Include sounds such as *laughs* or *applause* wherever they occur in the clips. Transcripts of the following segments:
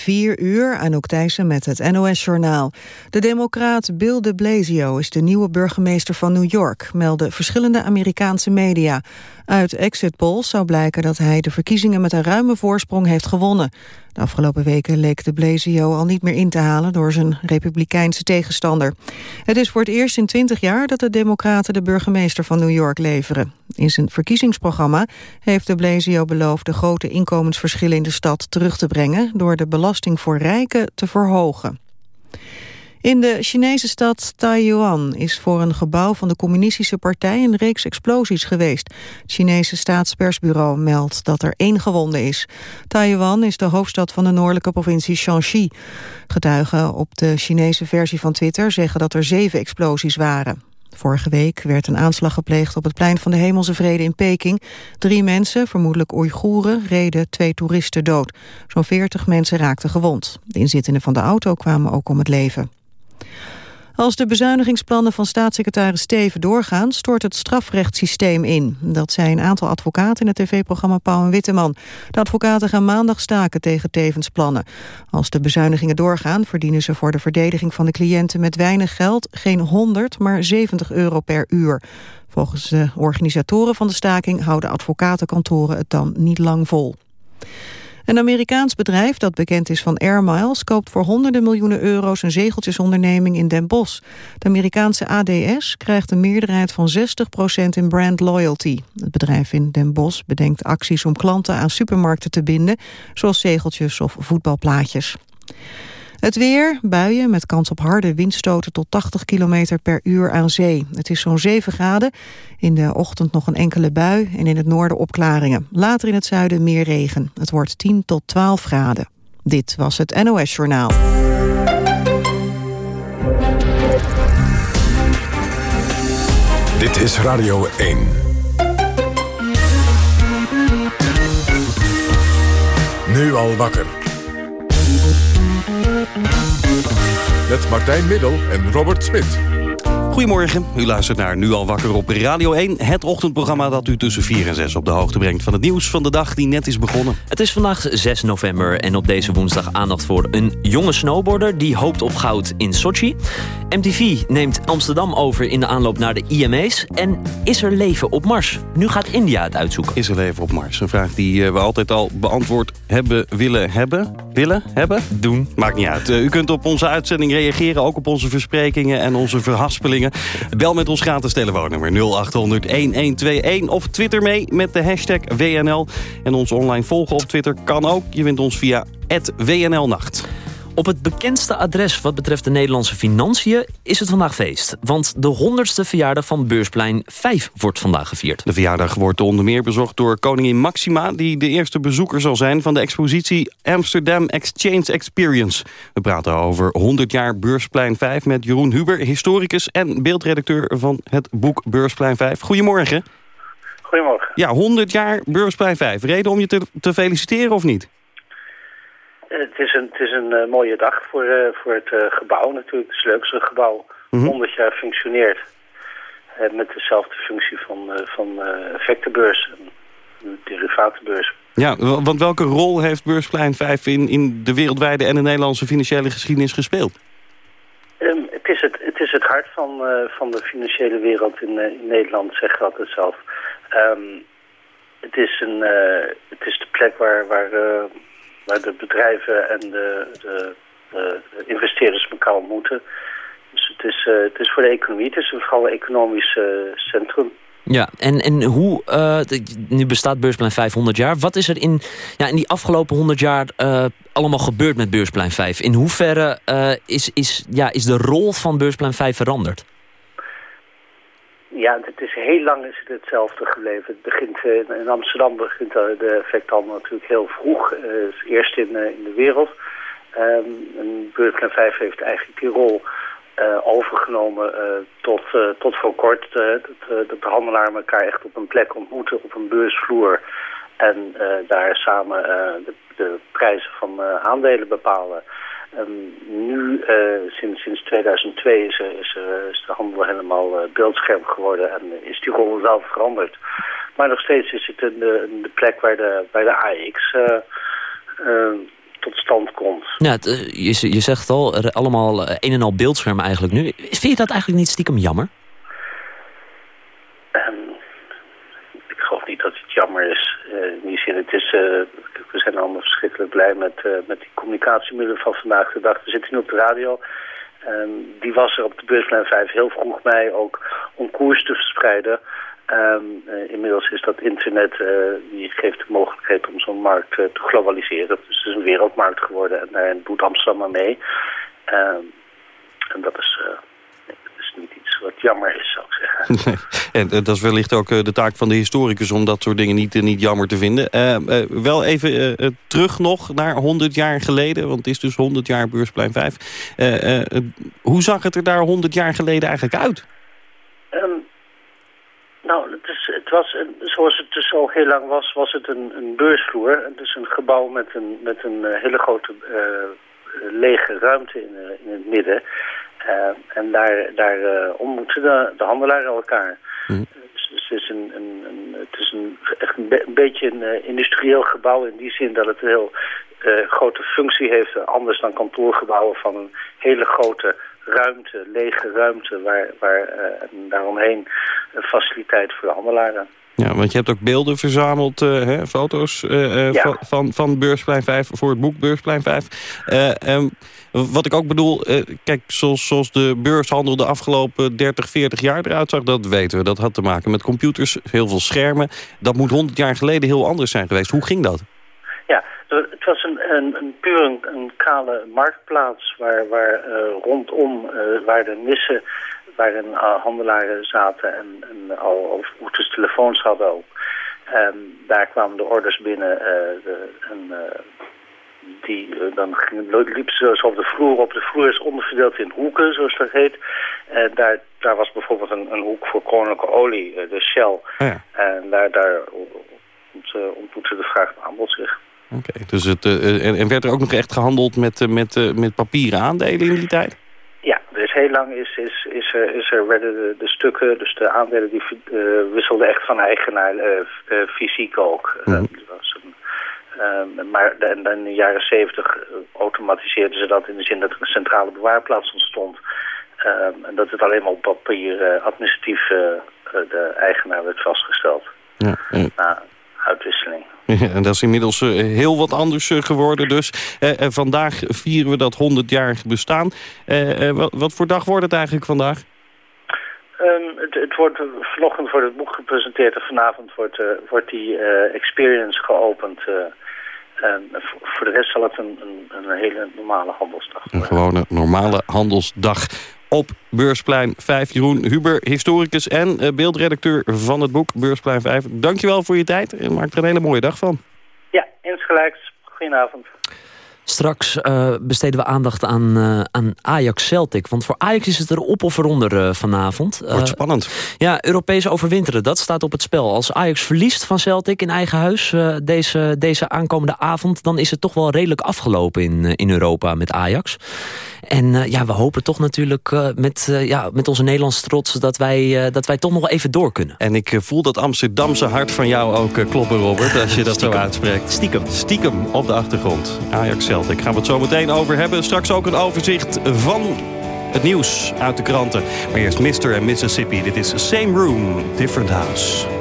4 uur, Anouk Thijssen met het NOS-journaal. De democraat Bill de Blasio is de nieuwe burgemeester van New York... melden verschillende Amerikaanse media. Uit exit polls zou blijken dat hij de verkiezingen met een ruime voorsprong heeft gewonnen. Afgelopen weken leek de Blasio al niet meer in te halen door zijn republikeinse tegenstander. Het is voor het eerst in twintig jaar dat de democraten de burgemeester van New York leveren. In zijn verkiezingsprogramma heeft de Blasio beloofd de grote inkomensverschillen in de stad terug te brengen door de belasting voor rijken te verhogen. In de Chinese stad Taiyuan is voor een gebouw van de communistische partij een reeks explosies geweest. Het Chinese staatspersbureau meldt dat er één gewonde is. Taiyuan is de hoofdstad van de noordelijke provincie Shanxi. Getuigen op de Chinese versie van Twitter zeggen dat er zeven explosies waren. Vorige week werd een aanslag gepleegd op het plein van de Hemelse Vrede in Peking. Drie mensen, vermoedelijk Oeigoeren, reden twee toeristen dood. Zo'n veertig mensen raakten gewond. De inzittenden van de auto kwamen ook om het leven. Als de bezuinigingsplannen van staatssecretaris Steven doorgaan... stort het strafrechtssysteem in. Dat zei een aantal advocaten in het tv-programma Pauw en Witteman. De advocaten gaan maandag staken tegen Tevens plannen. Als de bezuinigingen doorgaan... verdienen ze voor de verdediging van de cliënten met weinig geld... geen 100, maar 70 euro per uur. Volgens de organisatoren van de staking... houden advocatenkantoren het dan niet lang vol. Een Amerikaans bedrijf dat bekend is van Air Miles... koopt voor honderden miljoenen euro's een zegeltjesonderneming in Den Bosch. De Amerikaanse ADS krijgt een meerderheid van 60% in brand loyalty. Het bedrijf in Den Bosch bedenkt acties om klanten aan supermarkten te binden... zoals zegeltjes of voetbalplaatjes. Het weer, buien met kans op harde windstoten tot 80 km per uur aan zee. Het is zo'n 7 graden. In de ochtend nog een enkele bui en in het noorden opklaringen. Later in het zuiden meer regen. Het wordt 10 tot 12 graden. Dit was het NOS Journaal. Dit is Radio 1. Nu al wakker. Met Martijn Middel en Robert Smit. Goedemorgen, u luistert naar Nu al wakker op Radio 1. Het ochtendprogramma dat u tussen 4 en 6 op de hoogte brengt... van het nieuws van de dag die net is begonnen. Het is vandaag 6 november en op deze woensdag aandacht voor een jonge snowboarder... die hoopt op goud in Sochi. MTV neemt Amsterdam over in de aanloop naar de IMA's. En is er leven op Mars? Nu gaat India het uitzoeken. Is er leven op Mars? Een vraag die eh, we altijd al beantwoord hebben, willen hebben. Willen hebben? Doen. Maakt niet uit. Eh, u kunt op onze uitzending reageren, ook op onze versprekingen en onze verhaspelingen. Bel met ons gratis telefoonnummer 0800-1121 of twitter mee met de hashtag WNL. En ons online volgen op Twitter kan ook. Je vindt ons via WNLnacht. Op het bekendste adres wat betreft de Nederlandse financiën is het vandaag feest. Want de 100ste verjaardag van Beursplein 5 wordt vandaag gevierd. De verjaardag wordt onder meer bezocht door koningin Maxima... die de eerste bezoeker zal zijn van de expositie Amsterdam Exchange Experience. We praten over 100 jaar Beursplein 5 met Jeroen Huber... historicus en beeldredacteur van het boek Beursplein 5. Goedemorgen. Goedemorgen. Ja, 100 jaar Beursplein 5. Reden om je te, te feliciteren of niet? Het is een, het is een uh, mooie dag voor, uh, voor het gebouw natuurlijk. Het is het leukste gebouw. Mm -hmm. 100 jaar functioneert. met dezelfde functie van, van effectenbeurs en derivatenbeurs. Ja, want welke rol heeft Beursplein 5 in, in de wereldwijde en de Nederlandse financiële geschiedenis gespeeld? Um, het, is het, het is het hart van, van de financiële wereld in, in Nederland, zeg ik altijd zelf. Um, het, is een, het is de plek waar... waar waar de bedrijven en de, de, de, investeerders elkaar ontmoeten. Dus het is, uh, het is voor de economie, het is vooral economisch uh, centrum. Ja, en, en hoe, uh, nu bestaat Beursplein 500 jaar. Wat is er in, ja, in die afgelopen 100 jaar allemaal gebeurd met Beursplein 5? In hoeverre is, is, ja, is de rol van Beursplein 5 veranderd? Ja, het is heel lang is het hetzelfde gebleven. Het begint, uh, in Amsterdam begint de effecthandel natuurlijk heel vroeg. Uh, eerst in, in de wereld. Um, en Beursplein 5 heeft eigenlijk die rol overgenomen tot, tot voor kort. dat, dat de handelaren elkaar echt op een plek ontmoeten, op een beursvloer. En daar samen de, de, prijzen van aandelen bepalen. Um, nu, uh, sinds, sinds 2002, is, er, is, is de handel helemaal uh, beeldscherm geworden en is die rol wel veranderd. Maar nog steeds is het een, de, de plek waar de, bij de AX uh, tot stand komt. Ja, het, je, je zegt al, allemaal een en al beeldschermen eigenlijk nu. Vind je dat eigenlijk niet stiekem jammer? Um, ik geloof niet dat het jammer is. in die zin, het is, we zijn allemaal verschrikkelijk blij met, met die communicatiemiddelen van vandaag de dag. We zitten nu op de radio. Um, die was er op de beursplein 5 heel vroeg bij ook om koers te verspreiden. Um, uh, inmiddels is dat internet, uh, die geeft de mogelijkheid om zo'n markt te globaliseren. Dus het is een wereldmarkt geworden en daar doet Amsterdam maar mee. Um, en dat is, dat is niet iets wat jammer is, zou ik zeggen. *laughs* en dat is wellicht ook de taak van de historicus om dat soort dingen niet, niet jammer te vinden. wel even terug nog naar 100 jaar geleden, want het is dus 100 jaar Beursplein 5. hoe zag het er daar 100 jaar geleden eigenlijk uit? Um, nou, het, is, het was, zoals het dus al heel lang was, was het een, een beursvloer. Dus een gebouw met een, met een hele grote lege ruimte in, in het midden. En daar, daar ontmoeten de, de handelaren elkaar. Mm. Dus, dus, het is, een, een, een, het is een, echt een, be een beetje een industrieel gebouw in die zin dat het een heel grote functie heeft. Anders dan kantoorgebouwen van een hele grote ruimte, lege ruimte, waar, waar uh, daaromheen een faciliteit voor de handelaren. Ja, want je hebt ook beelden verzameld, uh, hè, foto's uh, ja. van, van, Beursplein 5, voor het boek Beursplein 5. Um, wat ik ook bedoel, kijk, zoals, zoals de beurshandel de afgelopen 30, 40 jaar eruit zag, dat weten we. Dat had te maken met computers, heel veel schermen. Dat moet 100 jaar geleden heel anders zijn geweest. Hoe ging dat? Ja, het was een, een, een puur een, kale marktplaats waar, waar uh, rondom uh, waar de nissen, waarin uh, handelaren zaten en, en al routes telefoons hadden ook. En daar kwamen de orders binnen de, en die, dan liepen ze zo op de vloer. Op de vloer is onderverdeeld in hoeken, zoals dat heet. En daar, daar was bijvoorbeeld een, een hoek voor koninklijke olie, de Shell. Ja. En daar, daar ontmoette de vraag en aanbod zich. Oké, dus het, en, en, werd er ook nog echt gehandeld met, met, met papieren aandelen in die tijd? Dus heel lang is, is, is, er, is er werden de, de stukken, dus de aandelen, die wisselden echt van eigenaar fysiek ook. Mm -hmm. maar in de jaren zeventig automatiseerden ze dat in de zin dat er een centrale bewaarplaats ontstond. Um, en dat het alleen maar op papier administratief de eigenaar werd vastgesteld. Ja, Na uitwisseling. *laughs* en dat is inmiddels uh, heel wat anders uh, geworden dus. Uh, vandaag vieren we dat 100-jarig bestaan. Wat, wat, voor dag wordt het eigenlijk vandaag? Um, het, het, wordt vanochtend wordt het boek gepresenteerd en vanavond wordt, wordt die experience geopend. voor de rest zal het een, een, een hele normale handelsdag worden. Een gewone normale handelsdag op Beursplein 5. Jeroen Huber, historicus en uh, beeldredacteur van het boek Beursplein 5. Dankjewel voor je tijd en maak er een hele mooie dag van. Ja, insgelijks. Goedenavond. Straks uh, besteden we aandacht aan, uh, aan Ajax Celtic. Want voor Ajax is het er op of eronder uh, vanavond. Wordt spannend. Ja, Europees overwinteren, dat staat op het spel. Als Ajax verliest van Celtic in eigen huis deze, deze aankomende avond... dan is het toch wel redelijk afgelopen in, in Europa met Ajax. En ja, we hopen toch natuurlijk met, ja, met onze Nederlandse trots... Dat wij, dat wij toch nog even door kunnen. En ik voel dat Amsterdamse hart van jou ook kloppen, Robert... als je dat Stiekem. zo uitspreekt. Stiekem. Stiekem op de achtergrond. Ajax Celtic. Ik Gaan we het zo meteen over hebben. Straks ook een overzicht van het nieuws uit de kranten. Maar eerst Mr. en Mississippi. Dit is Same Room, Different House.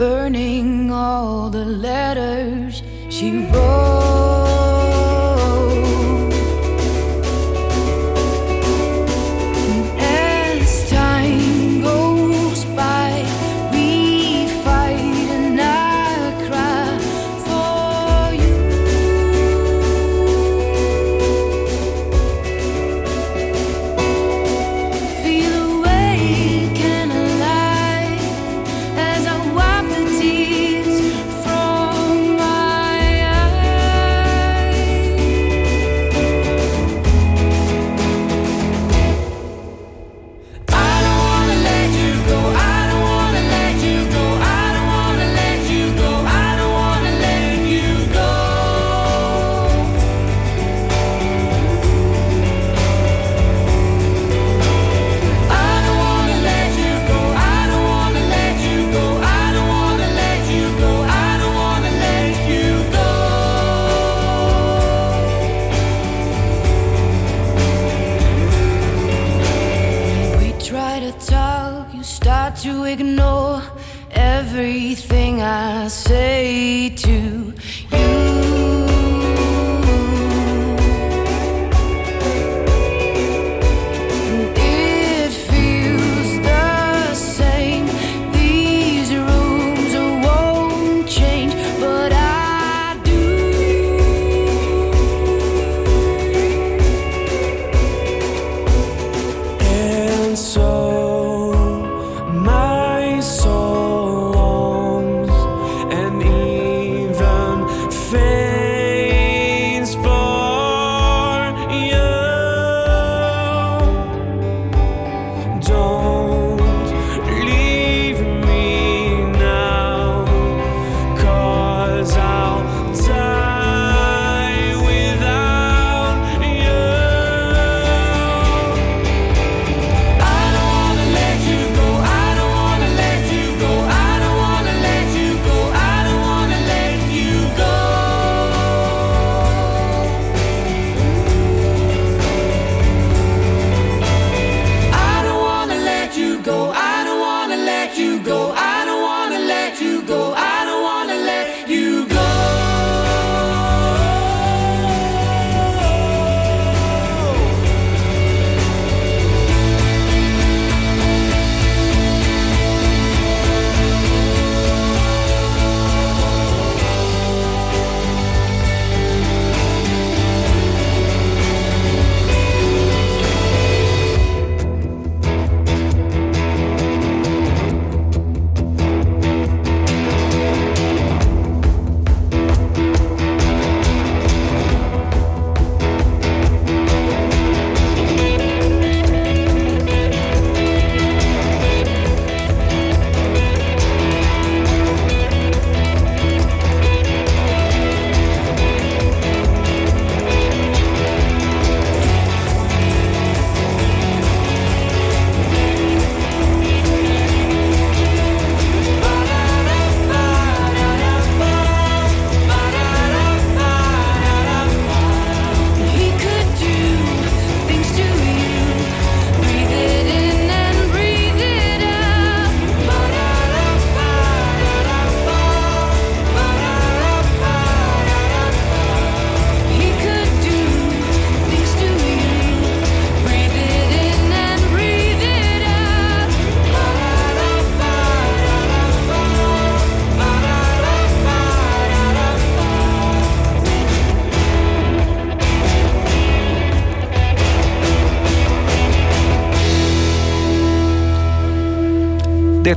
Burning all the letters she wrote.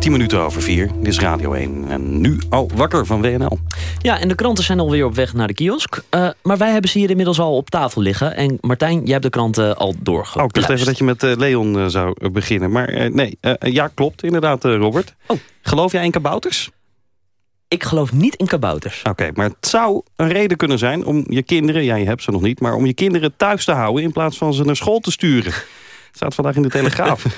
10 minuten over 4. Dit is Radio 1 en nu al wakker van WNL. Ja, en de kranten zijn alweer op weg naar de kiosk. Eh, maar wij hebben ze hier inmiddels al op tafel liggen. En Martijn, jij hebt de kranten al doorgeluisterd. Oh, ik dacht even dat je met eh, Leon eh, zou beginnen. Maar nee, ja, klopt inderdaad, Robert. Oh. Geloof jij in kabouters? Ik geloof niet in kabouters. Oké, maar het zou een reden kunnen zijn om je kinderen... jij hebt ze nog niet, maar om je kinderen thuis te houden... in plaats van ze naar school te sturen. Het staat vandaag in de Telegraaf. *laughs*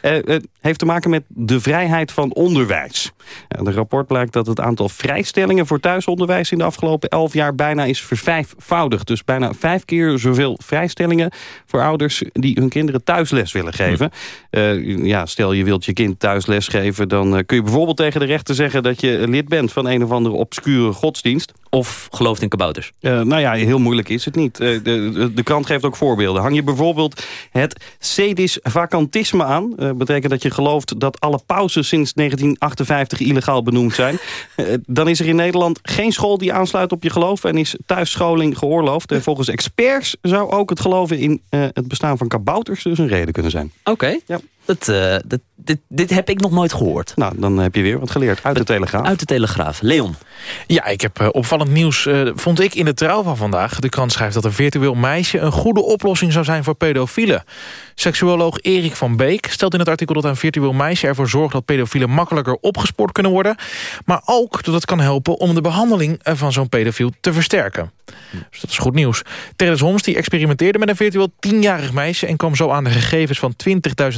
Eh, Het heeft te maken met de vrijheid van onderwijs. Het rapport blijkt dat het aantal vrijstellingen voor thuisonderwijs... in de afgelopen elf jaar bijna is vervijfvoudigd. Dus bijna vijf keer zoveel vrijstellingen voor ouders... die hun kinderen thuisles willen geven. Eh, ja, stel je wilt je kind thuisles geven... dan eh, kun je bijvoorbeeld tegen de rechter zeggen... dat je lid bent van een of andere obscure godsdienst. Of gelooft in kabouters. Eh, nou ja, heel moeilijk is het niet. Eh, de, de, de krant geeft ook voorbeelden. Hang je bijvoorbeeld het sedis vacantisme aan. Uh, betekent dat je gelooft dat alle pauzes sinds 1958 illegaal benoemd zijn. Uh, *laughs* dan is er in Nederland geen school die aansluit op je geloof... en is thuisscholing geoorloofd. En volgens experts zou ook het geloven in uh, het bestaan van kabouters... dus een reden kunnen zijn. Oké. Okay. Ja. Dat, uh, dat, dit, dit heb ik nog nooit gehoord. Nou, dan heb je weer wat geleerd. Uit de Telegraaf. Uit de Telegraaf. Leon. Ja, ik heb uh, opvallend nieuws, uh, vond ik in de trouw van vandaag. De krant schrijft dat een virtueel meisje een goede oplossing zou zijn voor pedofielen. Seksuoloog Erik van Beek stelt in het artikel dat een virtueel meisje ervoor zorgt... dat pedofielen makkelijker opgespoord kunnen worden. Maar ook dat het kan helpen om de behandeling van zo'n pedofiel te versterken. Dus dat is goed nieuws. Teres Homs die experimenteerde met een virtueel tienjarig meisje... en kwam zo aan de gegevens van 20.000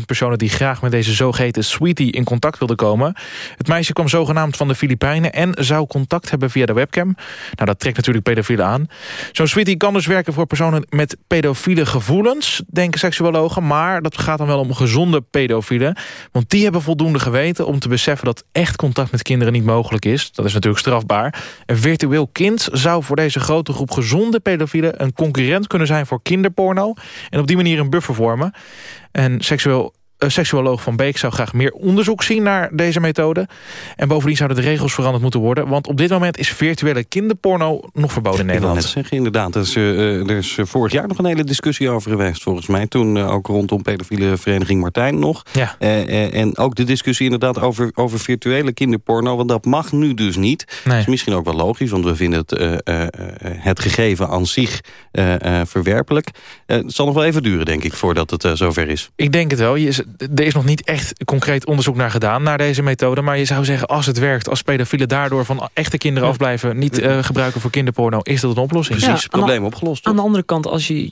personen personen die graag met deze zogeheten sweetie in contact wilden komen. Het meisje kwam zogenaamd van de Filipijnen en zou contact hebben via de webcam. Nou, dat trekt natuurlijk pedofielen aan. Zo'n sweetie kan dus werken voor personen met pedofiele gevoelens, denken seksuologen. Maar dat gaat dan wel om gezonde pedofielen. Want die hebben voldoende geweten om te beseffen dat echt contact met kinderen niet mogelijk is. Dat is natuurlijk strafbaar. Een virtueel kind zou voor deze grote groep gezonde pedofielen een concurrent kunnen zijn voor kinderporno. En op die manier een buffer vormen. En seksueel seksuoloog van Beek zou graag meer onderzoek zien naar deze methode. En bovendien zouden de regels veranderd moeten worden. Want op dit moment is virtuele kinderporno nog verboden in Ik wil net Nederland. zeggen, inderdaad. Er is, eh, er is eh, vorig jaar nog een hele discussie over geweest, volgens mij. Toen eh, ook rondom pedofiele vereniging Martijn nog. Ja. En ook de discussie inderdaad over, over virtuele kinderporno. Want dat mag nu dus niet. Nee. Dat is misschien ook wel logisch, want we vinden het, het gegeven aan zich verwerpelijk. Het zal nog wel even duren, denk ik, voordat het zover is. Ik denk het wel. Je is- er is nog niet echt concreet onderzoek naar gedaan, naar deze methode. Maar je zou zeggen, als het werkt, als pedofielen daardoor van echte kinderen afblijven... niet eh, gebruiken voor kinderporno, is dat een oplossing. Precies, Ja, probleem opgelost. toch? Aan de andere kant, als je,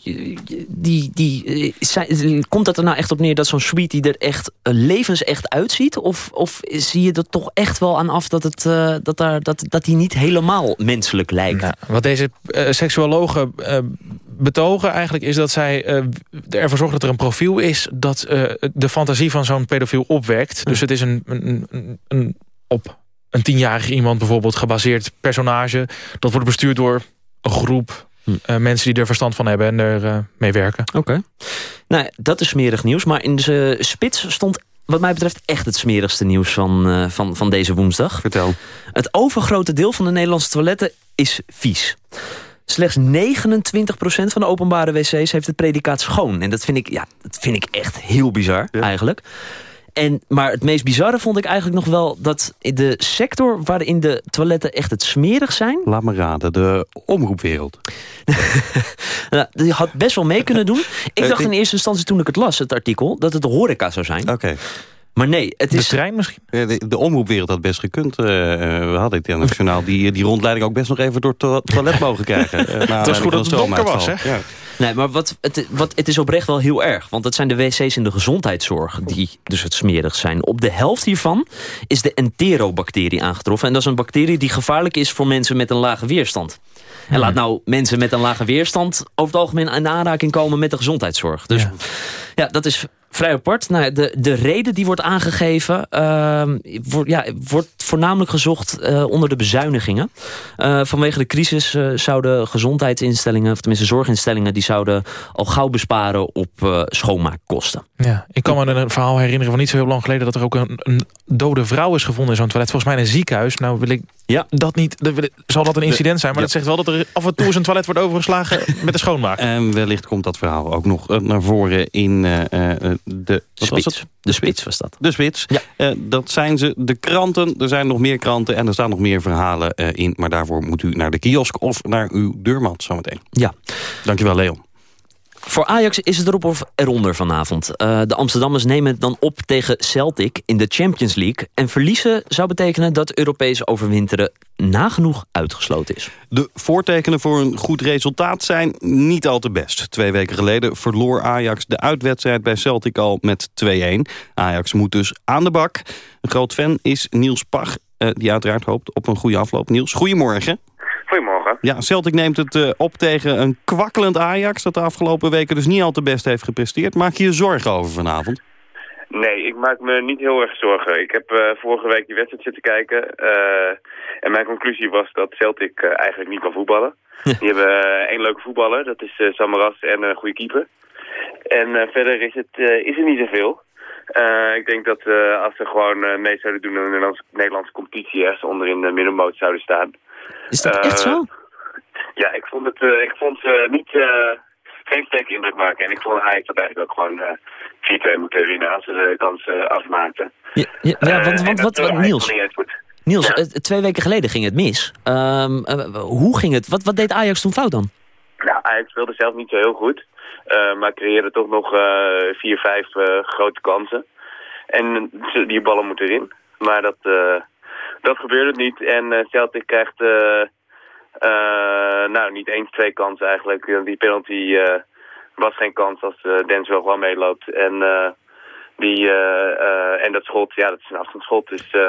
die, die, eh, zijn- komt het er nou echt op neer dat zo'n sweetie er echt eh, levensecht uitziet? Of, of zie je er toch echt wel aan af dat, het, eh, dat, daar, dat, dat die niet helemaal menselijk lijkt? Nou, wat deze eh, seksuologen eh, betogen eigenlijk is dat zij eh, ervoor zorgen dat er een profiel is... dat eh, de fantasie van zo'n pedofiel opwekt. Dus het is een, een, een, een op een tienjarig iemand bijvoorbeeld gebaseerd personage. Dat wordt bestuurd door een groep Hm. eh, mensen die er verstand van hebben en er eh, mee werken. Oké. Nou, dat is smerig nieuws. Maar in de spits stond wat mij betreft echt het smerigste nieuws van, eh, van, van deze woensdag. Vertel. Het overgrote deel van de Nederlandse toiletten is vies. Slechts 29% van de openbare wc's heeft het predicaat schoon. En dat vind ik, ja, dat vind ik echt heel bizar, eigenlijk. En, maar het meest bizarre vond ik eigenlijk nog wel... dat de sector waarin de toiletten echt het smerig zijn... Laat me raden, de omroepwereld. *laughs* Nou, die had best wel mee kunnen doen. Ik Eh, dacht in eerste instantie toen ik het las, het artikel... dat het de horeca zou zijn. Oké. Maar nee, het De is... trein misschien? Eh, De, de omroepwereld had best gekund. Eh, eh, we hadden het internationaal die, die rondleiding ook best nog even door het to- toilet mogen krijgen. Eh, *laughs* na Het was goed dat het donker was, stroomuitval. Ja. Nee, maar wat, het, wat, het is oprecht wel heel erg. Want het zijn de wc's in de gezondheidszorg die dus het smerig zijn. Op de helft hiervan is de enterobacterie aangetroffen. En dat is een bacterie die gevaarlijk is voor mensen met een lage weerstand. En laat nou mensen met een lage weerstand over het algemeen in aanraking komen met de gezondheidszorg. Dus Ja. ja, dat is vrij apart. Nou, de, de reden die wordt aangegeven ehm, wordt, ja, wordt voornamelijk gezocht eh, onder de bezuinigingen. Eh, vanwege de crisis eh, zouden gezondheidsinstellingen, of tenminste zorginstellingen, die zouden al gauw besparen op eh, schoonmaakkosten. Ja, ik kan me een verhaal herinneren van niet zo heel lang geleden... dat er ook een, een dode vrouw is gevonden in zo'n toilet. Volgens mij in een ziekenhuis. Nou wil ik Ja. dat niet... zal dat een incident zijn? Maar Ja. dat zegt wel dat er af en toe eens een toilet wordt overgeslagen... *laughs* met de schoonmaak. En wellicht komt dat verhaal ook nog naar voren in eh, eh, de... Wat was het? De spits was dat. De Spits. Ja. Eh, dat zijn ze, de kranten. Er zijn nog meer kranten en er staan nog meer verhalen eh, in. Maar daarvoor moet u naar de kiosk of naar uw deurmat zometeen. Ja. Dankjewel, Leon. Voor Ajax is het erop of eronder vanavond. Eh, de Amsterdammers nemen het dan op tegen Celtic in de Champions League. En verliezen zou betekenen dat Europees overwinteren nagenoeg uitgesloten is. De voortekenen voor een goed resultaat zijn niet al te best. Twee weken geleden verloor Ajax de uitwedstrijd bij Celtic al met 2-1. Ajax moet dus aan de bak. Een groot fan is Niels Pach, eh, die uiteraard hoopt op een goede afloop. Niels, goedemorgen. Ja, Celtic neemt het eh, op tegen een kwakkelend Ajax... dat de afgelopen weken dus niet al te best heeft gepresteerd. Maak je je zorgen over vanavond? Nee, ik maak me niet heel erg zorgen. Ik heb eh, vorige week die wedstrijd zitten kijken. eh, en mijn conclusie was dat Celtic eigenlijk niet kan voetballen. Die hebben één leuke voetballer, dat is eh, Samaras en een goede keeper. En eh, verder is het, eh, is er niet zoveel. Eh, ik denk dat als ze gewoon mee zouden doen in de Nederlandse, Nederlandse competitie... ergens onder in de middenmoot zouden staan. Is dat echt zo? Ja, ik vond het, eh, ik vond ze niet, eh, geen sterke indruk maken. En ik vond Ajax dat eigenlijk ook gewoon eh 4-2 moeten winnen als ze de kans eh, afmaakten. Ja, ja, ja, Eh, want, wat, eh, wat, Niels. Niels Ja. eh, twee weken geleden ging het mis. Ehm, eh, hoe ging het? Wat, wat deed Ajax toen fout dan? Ja, Ajax speelde zelf niet zo heel goed. eh, maar creëerde toch nog eh, vier, vijf eh, grote kansen. En die ballen moeten erin. Maar dat, eh, dat gebeurde niet. En eh, Celtic krijgt eh, eh, nou, niet eens twee kansen eigenlijk. Eh, Die penalty eh, was geen kans als uh, Dens wel gewoon meeloopt. En eh, Die, eh, eh, en dat schot, ja, dat is een afstandsschot. Dus eh,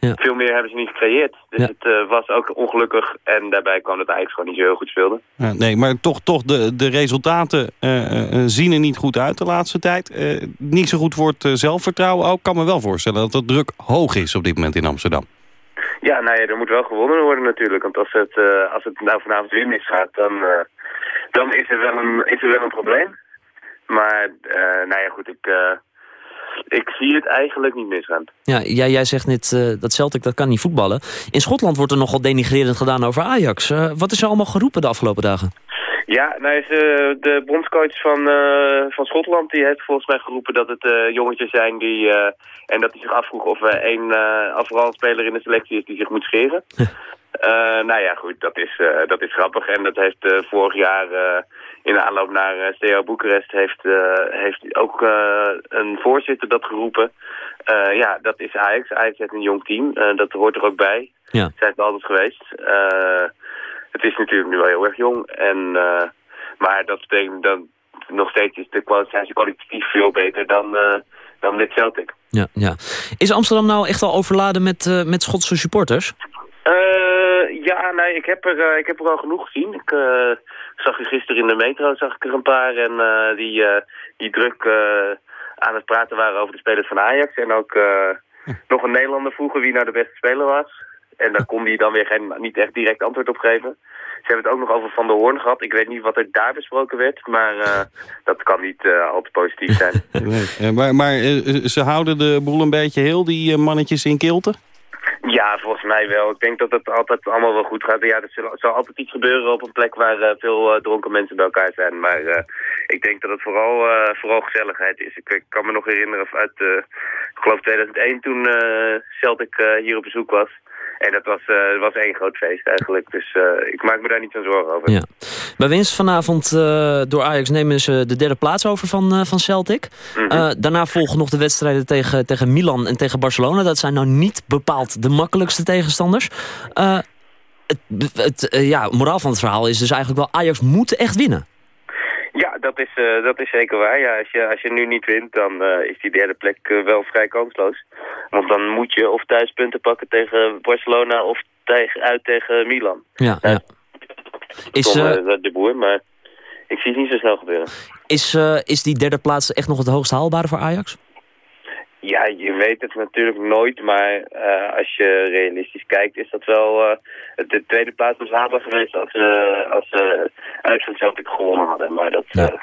Ja. veel meer hebben ze niet gecreëerd. Dus Ja. het eh, was ook ongelukkig. En daarbij kwam dat eigenlijk gewoon niet zo heel goed speelde. Ja, nee, maar toch, toch de, de resultaten eh, eh, zien er niet goed uit de laatste tijd. Eh, niet zo goed voor het eh, zelfvertrouwen ook. Ik kan me wel voorstellen dat de druk hoog is op dit moment in Amsterdam. Ja, nou ja, er moet wel gewonnen worden natuurlijk. Want als het, eh, als het nou vanavond weer misgaat, dan, eh, dan is, er wel een, is er wel een probleem. Maar, eh, nou ja, goed, ik, ik zie het eigenlijk niet misgaan. Ja, jij, jij zegt net dat Celtic dat kan niet voetballen. In Schotland wordt er nogal denigrerend gedaan over Ajax. Wat is er allemaal geroepen de afgelopen dagen? Ja, nou is, eh, de bondscoach van, eh, van Schotland die heeft volgens mij geroepen dat het eh, jongetjes zijn die... en dat hij zich afvroeg of er één uh, speler in de selectie is die zich moet scheren. Nou ja, goed, dat is, dat is grappig. En dat heeft vorig jaar in de aanloop naar uh, Steaua Boekarest heeft, heeft ook een voorzitter dat geroepen. Ja, dat is Ajax. Ajax heeft een jong team. Dat hoort er ook bij. Ja. Zijn het altijd geweest. Eh, het is natuurlijk nu wel heel erg jong. En, eh, maar dat betekent dat nog steeds is de kwaliteiten kwalitatief veel beter dan, eh, dan dit Celtic. Ja, ja. Is Amsterdam nou echt al overladen met, eh, met Schotse supporters? Ja, nee, ik heb, er, ik heb er al genoeg gezien. Ik zag er gisteren in de metro zag ik er een paar en die, die druk aan het praten waren over de spelers van Ajax. En ook eh, nog een Nederlander vroegen wie nou de beste speler was. En daar kon hij dan weer geen, niet echt direct antwoord op geven. Ze hebben het ook nog over Van der Hoorn gehad. Ik weet niet wat er daar besproken werd, maar eh, dat kan niet eh, al te positief zijn. *laughs* Nee. Eh, maar maar eh, ze houden de boel een beetje heel, die mannetjes in kilte? Ja, volgens mij wel. Ik denk dat het altijd allemaal wel goed gaat. Ja, er zal, altijd iets gebeuren op een plek waar veel dronken mensen bij elkaar zijn. Maar ik denk dat het vooral, vooral gezelligheid is. Ik, ik kan me nog herinneren uit, ik geloof 2001 toen Celtic hier op bezoek was. En dat was, eh, was één groot feest eigenlijk. Dus eh, ik maak me daar niet zo'n zorgen over. Ja. Bij winst vanavond eh, door Ajax nemen ze de derde plaats over van, van Celtic. Mhm. Daarna volgen nog de wedstrijden tegen, tegen Milan en tegen Barcelona. Dat zijn nou niet bepaald de makkelijkste tegenstanders. Het het ja, moraal van het verhaal is dus eigenlijk wel... Ajax moet echt winnen. Dat is, eh, dat is zeker waar. Ja, als, je, als je nu niet wint, dan eh, is die derde plek eh, wel vrij kansloos. Want dan moet je of thuis punten pakken tegen Barcelona of tegen, uit tegen Milan. Ja, Ja. Is, Tom, de boer, maar ik zie het niet zo snel gebeuren. is, is die derde plaats echt nog het hoogst haalbare voor Ajax? Ja, je weet het natuurlijk nooit, maar eh, als je realistisch kijkt is dat wel... eh, de tweede plaats was haalbaar geweest als, uh, als ze uit van Celtic gewonnen hadden. Maar dat Ja.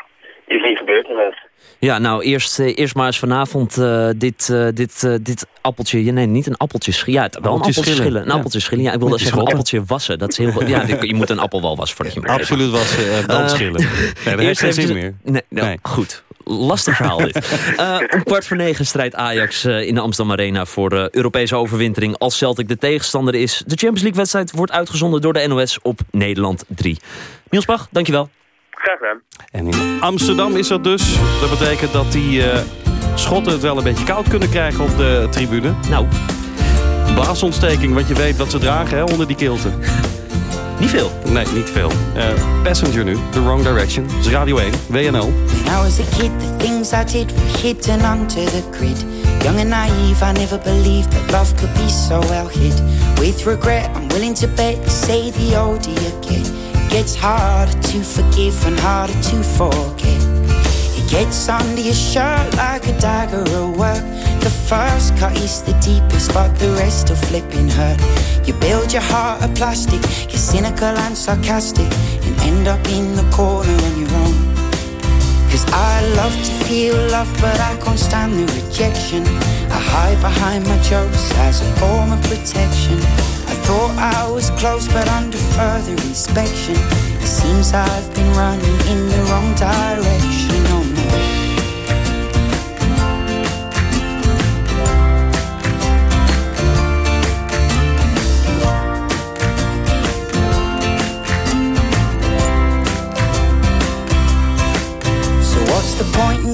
is niet gebeurd inderdaad. Ja, nou, eerst, eerst maar eens vanavond eh, dit, eh, dit, eh, dit appeltje... Ja, nee, niet een appeltje schillen. Ja, wel een Appeltje schillen. schillen. Een Ja. appeltje schillen. Ja, ik wilde zeggen een appeltje wassen. Dat is heel Ja, *laughs* je moet een appel wel wassen voordat je hem Absoluut was uh, dan schillen. *laughs* Nee, dat heeft geen zin meer. Nee, nou, Nee. goed. Lastig verhaal dit. *laughs* Eh, om kwart voor negen strijdt Ajax eh, in de Amsterdam Arena... voor de Europese overwintering als Celtic de tegenstander is. De Champions League wedstrijd wordt uitgezonden door de NOS op Nederland 3. Niels Bach, dankjewel. Graag gedaan. En in Amsterdam is dat dus. Dat betekent dat die eh, schotten het wel een beetje koud kunnen krijgen op de tribune. Nou, Blaasontsteking, want je weet wat ze dragen hè, onder die kilten. Niet veel. Nee, niet veel. Eh, Passenger nu, The Wrong Direction. Dat is Radio 1, WNL. When I was a kid, the things I did were hidden under the grid. Young and naive, I never believed that love could be so well hid. With regret, I'm willing to bet, say the older you get, it gets harder to forgive and harder to forget. It gets under your shirt like a dagger at work. The first cut is the deepest, but the rest are flipping hurt. You build your heart of plastic, you're cynical and sarcastic, and end up in the corner on your own. Cause I love to feel love, but I can't stand the rejection. I hide behind my jokes as a form of protection. I thought I was close, but under further inspection, it seems I've been running in the wrong direction. Oh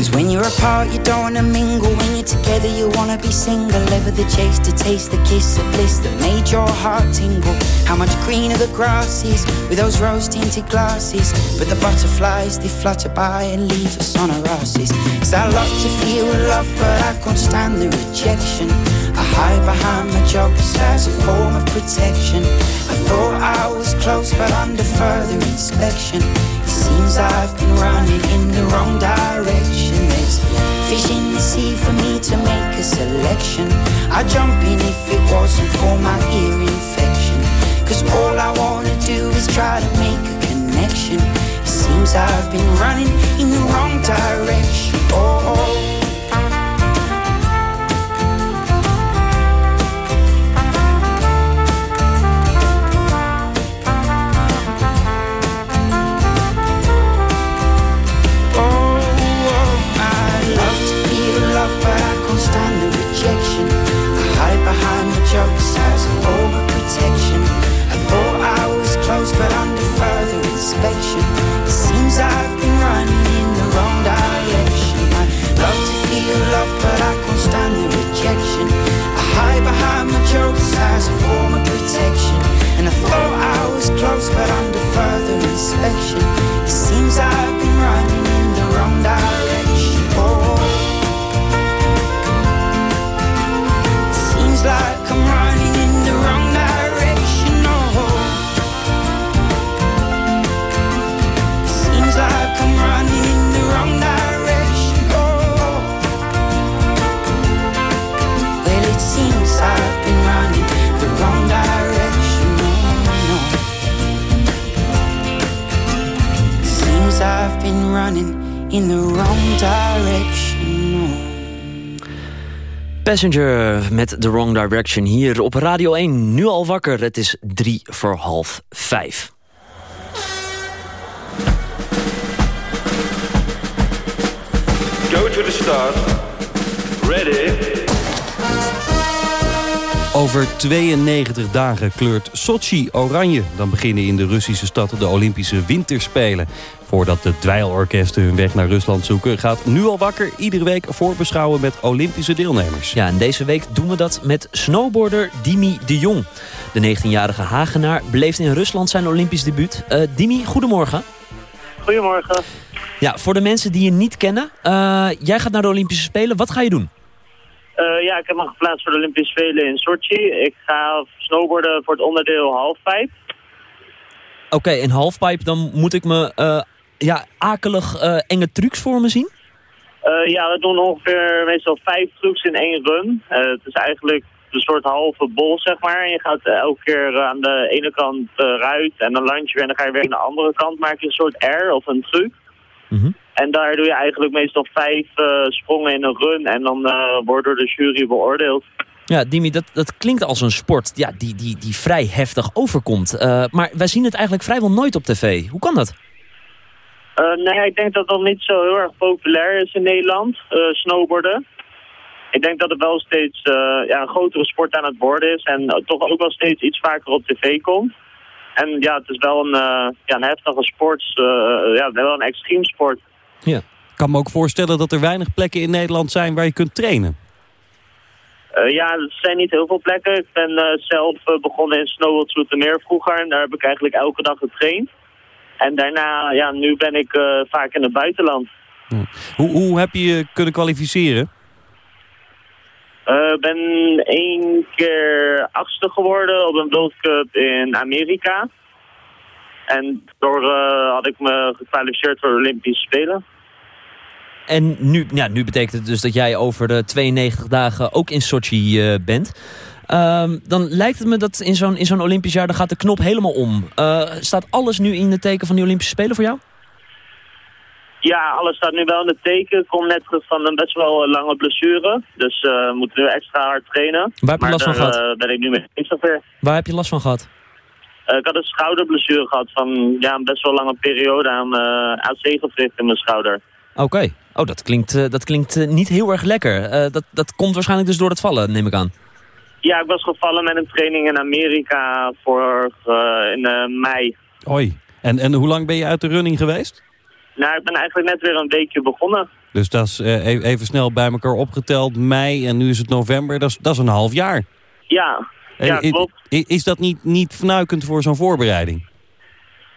Cause when you're apart, you don't wanna mingle. When you're together, you wanna be single. Ever the chase to taste the kiss of bliss that made your heart tingle. How much greener the grass is with those rose tinted glasses. But the butterflies, they flutter by and leave us on our asses. Cause I love to feel love, but I can't stand the rejection. I hide behind my jokes as a form of protection. I thought I was close, but under further inspection, it seems I've been running in the wrong direction. There's fish in the sea for me to make a selection. I'd jump in if it wasn't for my ear infection. Cause all I wanna do is try to make a connection. It seems I've been running in the wrong direction. Oh. oh. Inspection, it seems I've been running in the wrong direction. I love to feel love, but I can't stand the rejection. I hide behind my jokes as a form of protection. And I thought I was close, but under further inspection, in the wrong direction. Passenger met The Wrong Direction hier op Radio 1. Nu al wakker, het is drie voor half vijf. Go to the start. Ready. Over 92 dagen kleurt Sochi oranje. Dan beginnen in de Russische stad de Olympische Winterspelen. Voordat de dweilorkesten hun weg naar Rusland zoeken... gaat Nu al wakker iedere week voorbeschouwen met Olympische deelnemers. Ja, en deze week doen we dat met snowboarder Dimi de Jong. De 19-jarige Hagenaar beleeft in Rusland zijn Olympisch debuut. Eh, Dimi, goedemorgen. Goedemorgen. Ja, voor de mensen die je niet kennen, eh, jij gaat naar de Olympische Spelen. Wat ga je doen? Eh, ja, ik heb me geplaatst voor de Olympische Spelen in Sochi. Ik ga snowboarden voor het onderdeel halfpipe. Oké, in halfpipe, dan moet ik me eh, ja, akelig eh, enge trucs voor me zien? Eh, ja, we doen ongeveer meestal vijf trucs in één run. Eh, het is eigenlijk een soort halve bol, zeg maar. En je gaat elke keer aan de ene kant eruit en dan land je weer en dan ga je weer aan de andere kant. Maak je een soort R of een truc. En daar doe je eigenlijk meestal vijf sprongen in een run en dan wordt door de jury beoordeeld. Ja, Dimi, dat, dat klinkt als een sport ja, die, die, die vrij heftig overkomt. Maar wij zien het eigenlijk vrijwel nooit op tv. Hoe kan dat? Eh, nee, ik denk dat dat niet zo heel erg populair is in Nederland, eh, snowboarden. Ik denk dat het wel steeds eh, ja, een grotere sport aan het worden is en toch ook wel steeds iets vaker op tv komt. En ja, het is wel een, ja, een heftige sport, ja, wel een extreem sport. Ja. Ik kan me ook voorstellen dat er weinig plekken in Nederland zijn waar je kunt trainen. Ja, er zijn niet heel veel plekken. Ik ben zelf begonnen in Snowworld Zoetermeer vroeger en daar heb ik eigenlijk elke dag getraind. En daarna, ja, nu ben ik eh, vaak in het buitenland. Hoe, hoe heb je je kunnen kwalificeren? Ik ben één keer achtste geworden op een World Cup in Amerika. En door eh, had ik me gekwalificeerd voor de Olympische Spelen. En nu, ja, nu betekent het dus dat jij over de 92 dagen ook in Sochi eh, bent. Ehm, dan lijkt het me dat in zo'n in zo'n Olympisch jaar, dan gaat de knop helemaal om. Eh, staat alles nu in het teken van die Olympische Spelen voor jou? Ja, alles staat nu wel in het teken. Ik kom net van een best wel lange blessure. Dus we moeten nu extra hard trainen. Waar heb je maar last van daar, gehad? eh, ben ik nu mee eens zover. Waar heb je last van gehad? Eh, ik had een schouderblessure gehad van ja, een best wel lange periode aan uh, AC-gewricht in mijn schouder. Oké. Oh, dat klinkt, dat klinkt niet heel erg lekker. Dat, dat komt waarschijnlijk dus door het vallen, neem ik aan. Ja, ik was gevallen met een training in Amerika voor eh, in eh, mei. Hoi. En, en hoe lang ben je uit de running geweest? Nou, ik ben eigenlijk net weer een weekje begonnen. Dus dat is eh, e- even snel bij elkaar opgeteld. Mei en nu is het november. Dat is, dat is een half jaar. Ja, ja klopt. Is dat niet, niet fnuikend voor zo'n voorbereiding?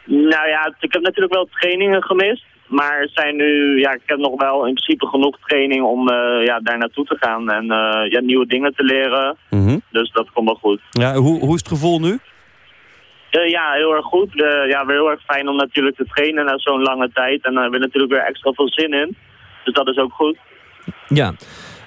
Nou ja, ik heb natuurlijk wel trainingen gemist. Maar zijn nu, ja, ik heb nog wel in principe genoeg training om eh, ja, daar naartoe te gaan. En eh, ja, nieuwe dingen te leren. Mhm. Dus dat komt wel goed. Ja, hoe, hoe is het gevoel nu? Eh, ja, heel erg goed. Ja, weer heel erg fijn om natuurlijk te trainen na zo'n lange tijd. En daar hebben we natuurlijk weer extra veel zin in. Dus dat is ook goed. Ja.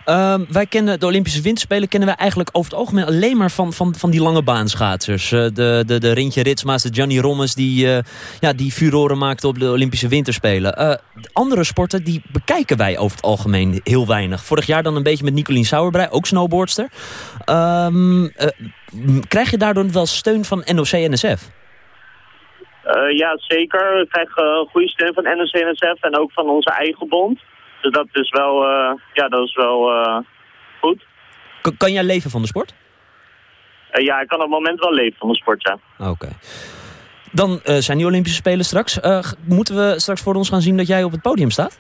Ehm, wij kennen de Olympische Winterspelen kennen wij eigenlijk over het algemeen alleen maar van, van, van die lange baanschaatsers. Eh, de, de, de Rintje Ritsma's, de Gianni Rommes die, eh, ja, die furoren maakten op de Olympische Winterspelen. Eh, de andere sporten die bekijken wij over het algemeen heel weinig. Vorig jaar dan een beetje met Nicolien Sauerbrei, ook snowboardster. Ehm, eh, krijg je daardoor wel steun van NOC-NSF? Ja, zeker. We krijgen goede steun van NOC-NSF en ook van onze eigen bond. Dus dat is wel, eh, ja, dat is wel eh, goed. Kan, kan jij leven van de sport? Eh, ja, ik kan op het moment wel leven van de sport, ja. Oké. Dan zijn die Olympische Spelen straks. Moeten we straks voor ons gaan zien dat jij op het podium staat?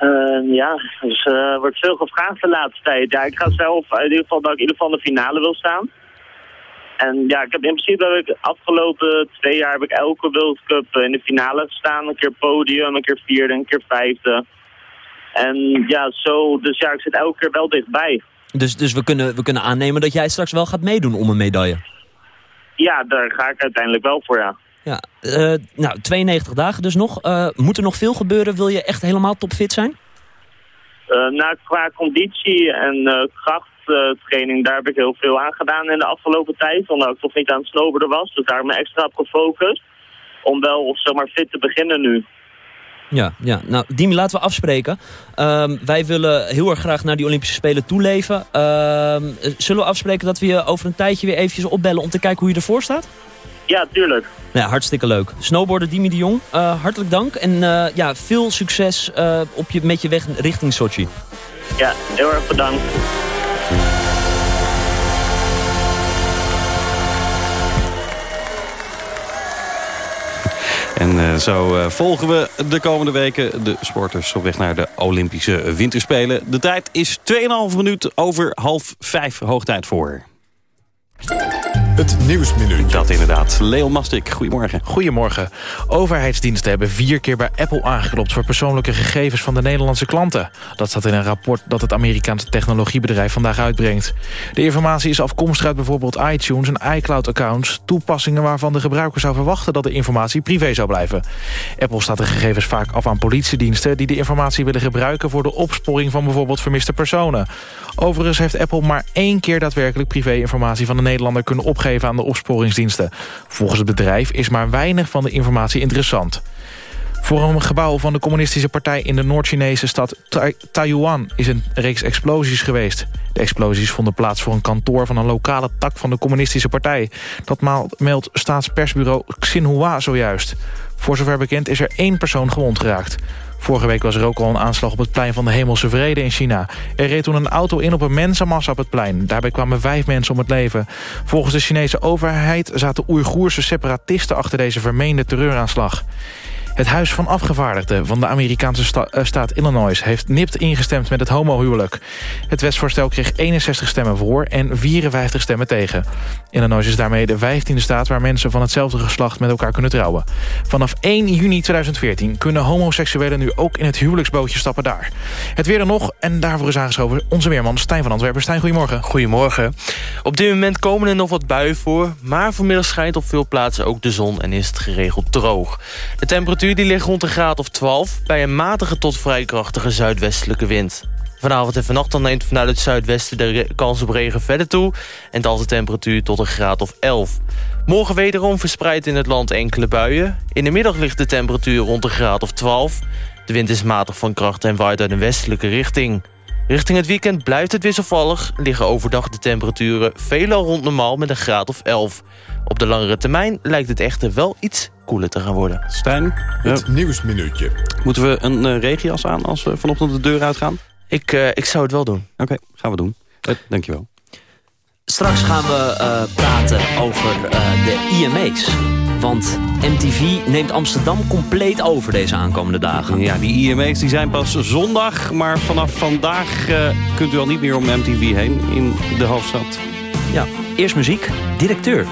Eh, ja, dus er wordt veel gevraagd de laatste tijd. Ja, ik ga zelf in ieder geval dat ik in ieder geval in de finale wil staan. En ja, ik heb in principe heb ik afgelopen twee jaar heb ik elke World Cup eh, in de finale gestaan. Een keer podium, een keer vierde, een keer vijfde. En ja, zo, dus ja, ik zit elke keer wel dichtbij. Dus, dus we, kunnen, we kunnen aannemen dat jij straks wel gaat meedoen om een medaille. Ja, daar ga ik uiteindelijk wel voor, ja. Ja, eh, nou, 92 dagen dus nog. Eh, moet er nog veel gebeuren? Wil je echt helemaal topfit zijn? Eh qua conditie en eh, krachttraining, daar heb ik heel veel aan gedaan in de afgelopen tijd. Omdat ik toch niet aan het snowboarden was. Dus daar heb ik extra op gefocust. Om wel, of zeg maar, fit te beginnen nu. Ja, ja. nou Dimi, laten we afspreken. Ehm, wij willen heel erg graag naar die Olympische Spelen toeleven. Eh, zullen we afspreken dat we je over een tijdje weer eventjes opbellen... om te kijken hoe je ervoor staat? Ja, tuurlijk. Ja, hartstikke leuk. Snowboarder Dimi de Jong, eh, hartelijk dank. En eh, ja, veel succes eh, op je, met je weg richting Sochi. Ja, heel erg bedankt. En eh, zo volgen we de komende weken de sporters op weg naar de Olympische Winterspelen. De tijd is 2,5 minuut over half vijf hoogtijd voor. Het Nieuwsminuutje. Dat inderdaad. Leon Mastik, goedemorgen. Goedemorgen. Overheidsdiensten hebben vier keer bij Apple aangeklopt... voor persoonlijke gegevens van de Nederlandse klanten. Dat staat in een rapport dat het Amerikaanse technologiebedrijf vandaag uitbrengt. De informatie is afkomstig uit bijvoorbeeld iTunes en iCloud-accounts... toepassingen waarvan de gebruiker zou verwachten dat de informatie privé zou blijven. Apple staat de gegevens vaak af aan politiediensten... die de informatie willen gebruiken voor de opsporing van bijvoorbeeld vermiste personen. Overigens heeft Apple maar één keer daadwerkelijk privé-informatie van de Nederlander kunnen opgeven aan de opsporingsdiensten. Volgens het bedrijf is maar weinig van de informatie interessant. Voor een gebouw van de communistische partij in de Noord-Chinese stad Tai- Taiwan is een reeks explosies geweest. De explosies vonden plaats voor een kantoor van een lokale tak van de communistische partij. Dat meldt staatspersbureau Xinhua zojuist. Voor zover bekend is er één persoon gewond geraakt. Vorige week was er ook al een aanslag op het plein van de Hemelse Vrede in China. Er reed toen een auto in op een mensenmassa op het plein. Daarbij kwamen vijf mensen om het leven. Volgens de Chinese overheid zaten Oeigoerse separatisten achter deze vermeende terreuraanslag. Het Huis van Afgevaardigden van de Amerikaanse eh, staat Illinois... heeft nipt ingestemd met het homohuwelijk. Het wetsvoorstel kreeg 61 stemmen voor en 54 stemmen tegen. Illinois is daarmee de 15e staat waar mensen van hetzelfde geslacht met elkaar kunnen trouwen. Vanaf 1 juni 2014 kunnen homoseksuelen nu ook in het huwelijksbootje stappen daar. Het weer dan nog en daarvoor is aangeschoven onze weerman Stijn van Antwerpen. Stijn, goedemorgen. Goedemorgen. Op dit moment komen er nog wat buien voor... maar vanmiddag schijnt op veel plaatsen ook de zon en is het geregeld droog. De temperatuur die ligt rond een graad of 12... bij een matige tot vrij krachtige zuidwestelijke wind. Vanavond en vannacht dan neemt vanuit het zuidwesten de kans op regen verder toe... en daalt de temperatuur tot een graad of 11. Morgen wederom verspreid in het land enkele buien. In de middag ligt de temperatuur rond een graad of 12. De wind is matig van kracht en waait uit een westelijke richting. Richting het weekend blijft het wisselvallig. Liggen overdag de temperaturen veelal rond normaal met een graad of 11. Op de langere termijn lijkt het echter wel iets koeler te gaan worden. Stijn, Het Nieuwsminuutje. moeten we een eh, regenjas aan als we vanochtend de deur uitgaan? Ik, eh, ik zou het wel doen. Oké, gaan we doen. Eh, dankjewel. Straks gaan we eh, praten over eh, de IMA's. Want MTV neemt Amsterdam compleet over deze aankomende dagen. Ja, die IMA's die zijn pas zondag, maar vanaf vandaag eh, kunt u al niet meer om MTV heen in de hoofdstad. Ja, eerst muziek. Directeur.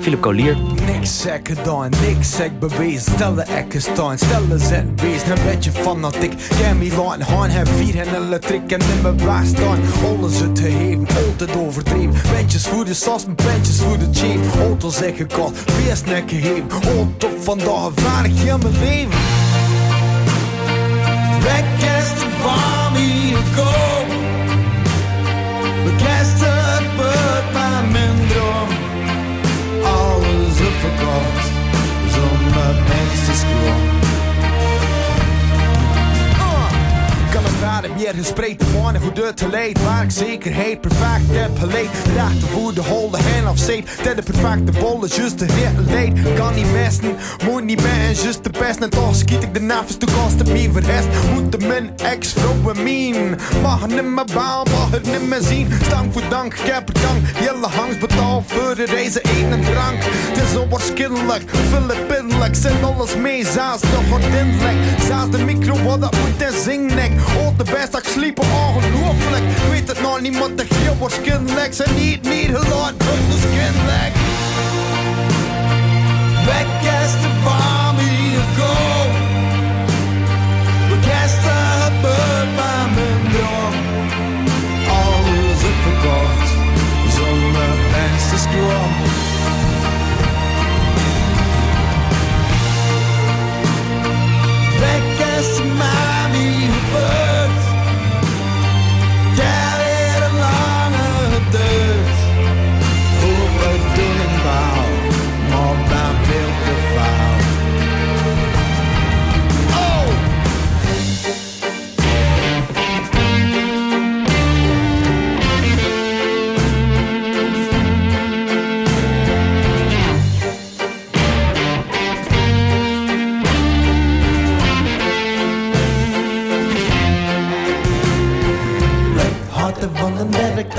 Philip. Niks zeggen dan, niks zeg bewezen. Stellen ekken staan, stellen zet wees. Een beetje fanatiek, jij me laten gaan. Heb vier en elektriek en in mijn blaas staan. Alles het te geven, altijd overdreven. Bentjes voor de sas, bentjes voor de chain. Auto zeggen kort, feest nek gegeven. Auto vandaag, vaardig je mijn leven. Weg gespreid van hoe dit te leed. Waar ik zekerheid perfect heb geleid voor de holde hand of zee Ten de perfecte bol is juist de hit leed Kan niet mesten, moet niet meer juist de best En toch schiet ik de nafes toe kost het me verrest Moet de min ex vrouwen mien. Mag het niet meer baan, mag het niet meer zien. Stank voor dank, ik heb dank. Jelle hangs betaald voor de reizen eten en drank. Het is onwaarschijnlijk, Philippinlijk Zet alles mee, zaas de gordijnlijk Zaas de micro wat dat moet en zingnek Al de best dat ik sliepen ongelooflijk. Ik weet het nog niet, maar de heel waarschijnlijk Zijn niet, niet geluid, but de skinlijk Weg is de familie go. Begeisterd gebeurt bij mijn droom. Alles is verkocht Zonder mensen schroom Weg is de mami gebeurd Daar weer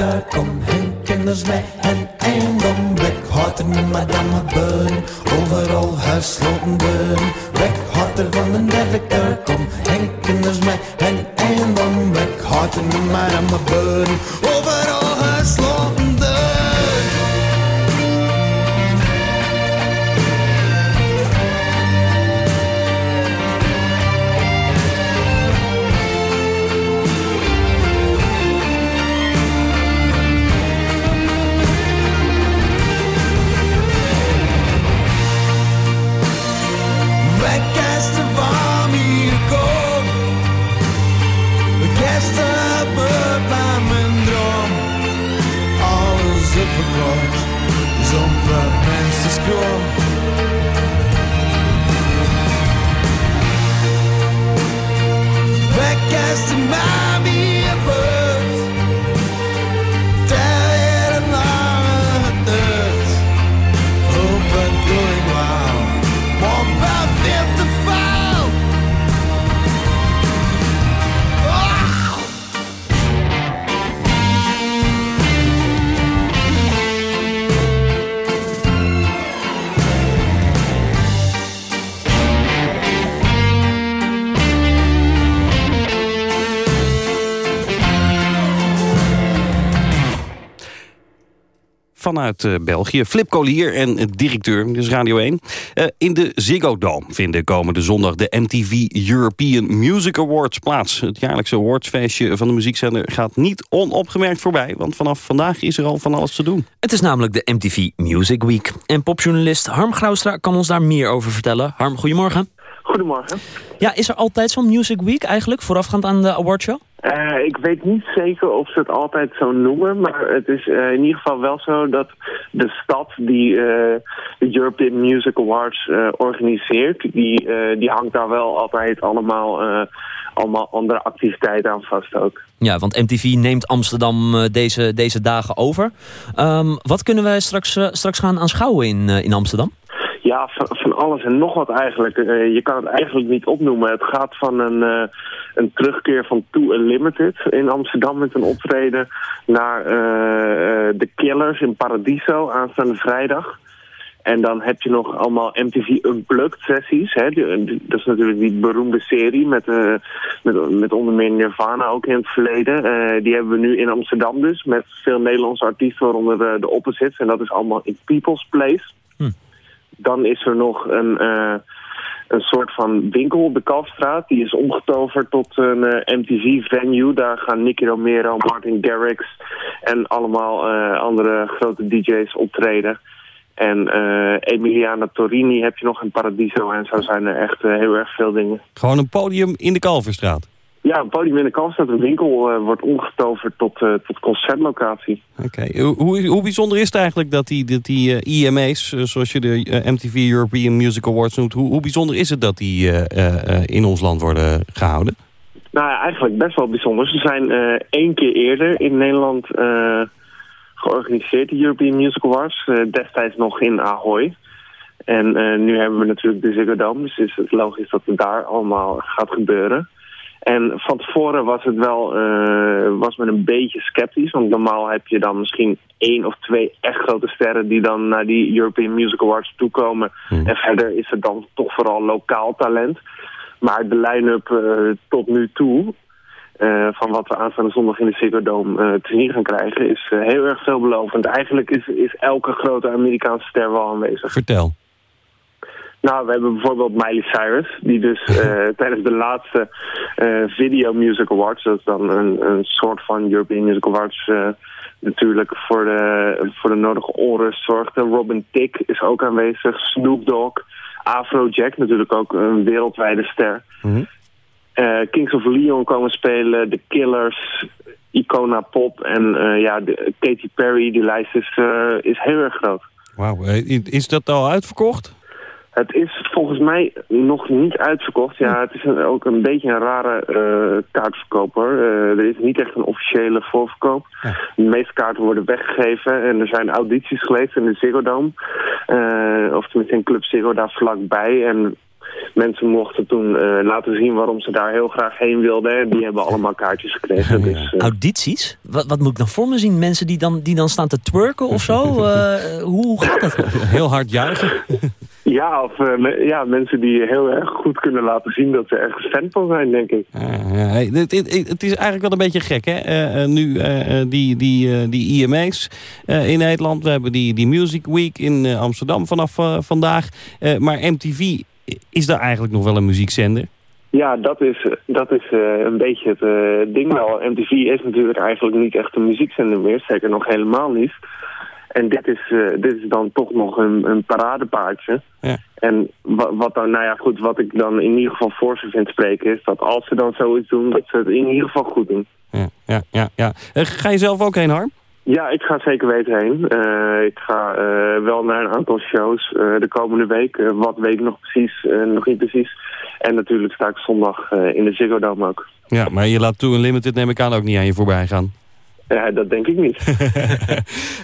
directeur, kom hun kinders mee en eigendom weg. Harten met madame Beun, overal gesloten deuren. Weg, harten van een directeur, kom hun kinders mee en eigendom weg. Harten met madame Beun, overal gesloten Weg is Vanuit eh, België, Flip Collier en directeur, dus Radio 1. Eh, in de Ziggo Dome vinden komende zondag de MTV European Music Awards plaats. Het jaarlijkse awardsfeestje van de muziekzender gaat niet onopgemerkt voorbij. Want vanaf vandaag is er al van alles te doen. Het is namelijk de MTV Music Week. En popjournalist Harm Graustra kan ons daar meer over vertellen. Harm, goedemorgen. Goedemorgen. Ja, is er altijd zo'n Music Week eigenlijk, voorafgaand aan de awardshow? Eh, ik weet niet zeker of ze het altijd zo noemen, maar het is eh, in ieder geval wel zo dat de stad die de European Music Awards organiseert, die, die hangt daar wel altijd allemaal, allemaal andere activiteiten aan vast ook. Ja, want MTV neemt Amsterdam deze, deze dagen over. Ehm, wat kunnen wij straks, straks gaan aanschouwen in, in Amsterdam? Ja, van, van alles en nog wat eigenlijk. Eh, je kan het eigenlijk niet opnoemen. Het gaat van een, eh, een terugkeer van Too Unlimited in Amsterdam met een optreden... naar eh, eh, The Killers in Paradiso aanstaande vrijdag. En dan heb je nog allemaal MTV Unplugged sessies. Hè? Dat is natuurlijk die beroemde serie met, eh, met, met onder meer Nirvana ook in het verleden. Die hebben we nu in Amsterdam dus met veel Nederlandse artiesten waaronder eh, de Opposites. En dat is allemaal in People's Place. Dan is er nog een, eh, een soort van winkel op de Kalfstraat. Die is omgetoverd tot een eh, MTV-venue. Daar gaan Nicky Romero, Martin Garrix en allemaal eh, andere grote DJ's optreden. En eh, Emiliana Torini heb je nog in Paradiso. En zo zijn er echt heel erg veel dingen. Gewoon een podium in de Kalverstraat. Ja, een podium in de Kalfstraat, een winkel, eh, wordt omgetoverd tot, eh, tot concertlocatie. Oké. Hoe, hoe, hoe bijzonder is het eigenlijk dat die, dat die eh, IMA's, eh, zoals je de MTV European Music Awards noemt... hoe, hoe bijzonder is het dat die in ons land worden gehouden? Nou ja, eigenlijk best wel bijzonder. Ze zijn één keer eerder in Nederland georganiseerd, de European Music Awards. destijds nog in Ahoy. En nu hebben we natuurlijk de Ziggo Dome, dus is het logisch dat het daar allemaal gaat gebeuren. En van tevoren was het wel, eh, was men een beetje sceptisch. Want normaal heb je dan misschien één of twee echt grote sterren die dan naar die European Music Awards toekomen. En verder is het dan toch vooral lokaal talent. Maar de line-up eh, tot nu toe, eh, van wat we aanstaande zondag in de Ziggo Dome te zien gaan krijgen, is heel erg veelbelovend. Eigenlijk is, is elke grote Amerikaanse ster wel aanwezig. Vertel. Nou, we hebben bijvoorbeeld Miley Cyrus, die dus eh, *laughs* tijdens de laatste eh, Video Music Awards, dat is dan een, een soort van European Music Awards, eh, natuurlijk voor de, voor de nodige onrust zorgde. Robin Thicke is ook aanwezig, Snoop Dogg, Afrojack, natuurlijk ook een wereldwijde ster. Eh, Kings of Leon komen spelen, The Killers, Icona Pop en ja, de, Katy Perry, die lijst is, is heel erg groot. Wauw. Is dat al uitverkocht? Het is volgens mij nog niet uitverkocht. Ja, het is een- ook een beetje een rare eh, kaartverkoper. Eh, er is niet echt een officiële voorverkoop. De meeste kaarten worden weggegeven en er zijn audities geweest in de Ziggo Dome. Eh, of tenminste in Club Ziggo daar vlakbij. En mensen mochten toen eh, laten zien waarom ze daar heel graag heen wilden. En die hebben allemaal kaartjes gekregen. Dus, eh, Audities? Wat, wat moet ik dan voor me zien? Mensen die dan, die dan staan te twerken of zo? *laughs* Eh, hoe, hoe gaat dat? Heel hard juichen. Ja, of eh, ja, mensen die heel erg goed kunnen laten zien dat ze ergens fan van zijn, denk ik. Hey, het, is eigenlijk wel een beetje gek, hè? Eh, eh, nu die, die, die IMA's eh, in Nederland. We hebben die, die Music Week in Amsterdam vanaf vandaag. Maar MTV, is daar eigenlijk nog wel een muziekzender? Ja, dat is, dat is een beetje het ding wel. MTV is natuurlijk eigenlijk niet echt een muziekzender meer. Zeker nog helemaal niet. En dit is, eh, dit is dan toch nog een, een paradepaardje. Ja. En wat, wat dan, nou ja goed, wat ik dan in ieder geval voor ze vind spreken is dat als ze dan zoiets doen, dat ze het in ieder geval goed doen. Ja, ja, ja. ja. Eh, ga je zelf ook heen, Harm? Ja, ik ga zeker weten heen. Eh, ik ga wel naar een aantal shows de komende week. Wat weet ik nog precies, nog niet precies. En natuurlijk sta ik zondag in de Ziggo Dome ook. Ja, maar je laat Too Unlimited neem ik aan ook niet aan je voorbij gaan. Ja, dat denk ik niet. *laughs*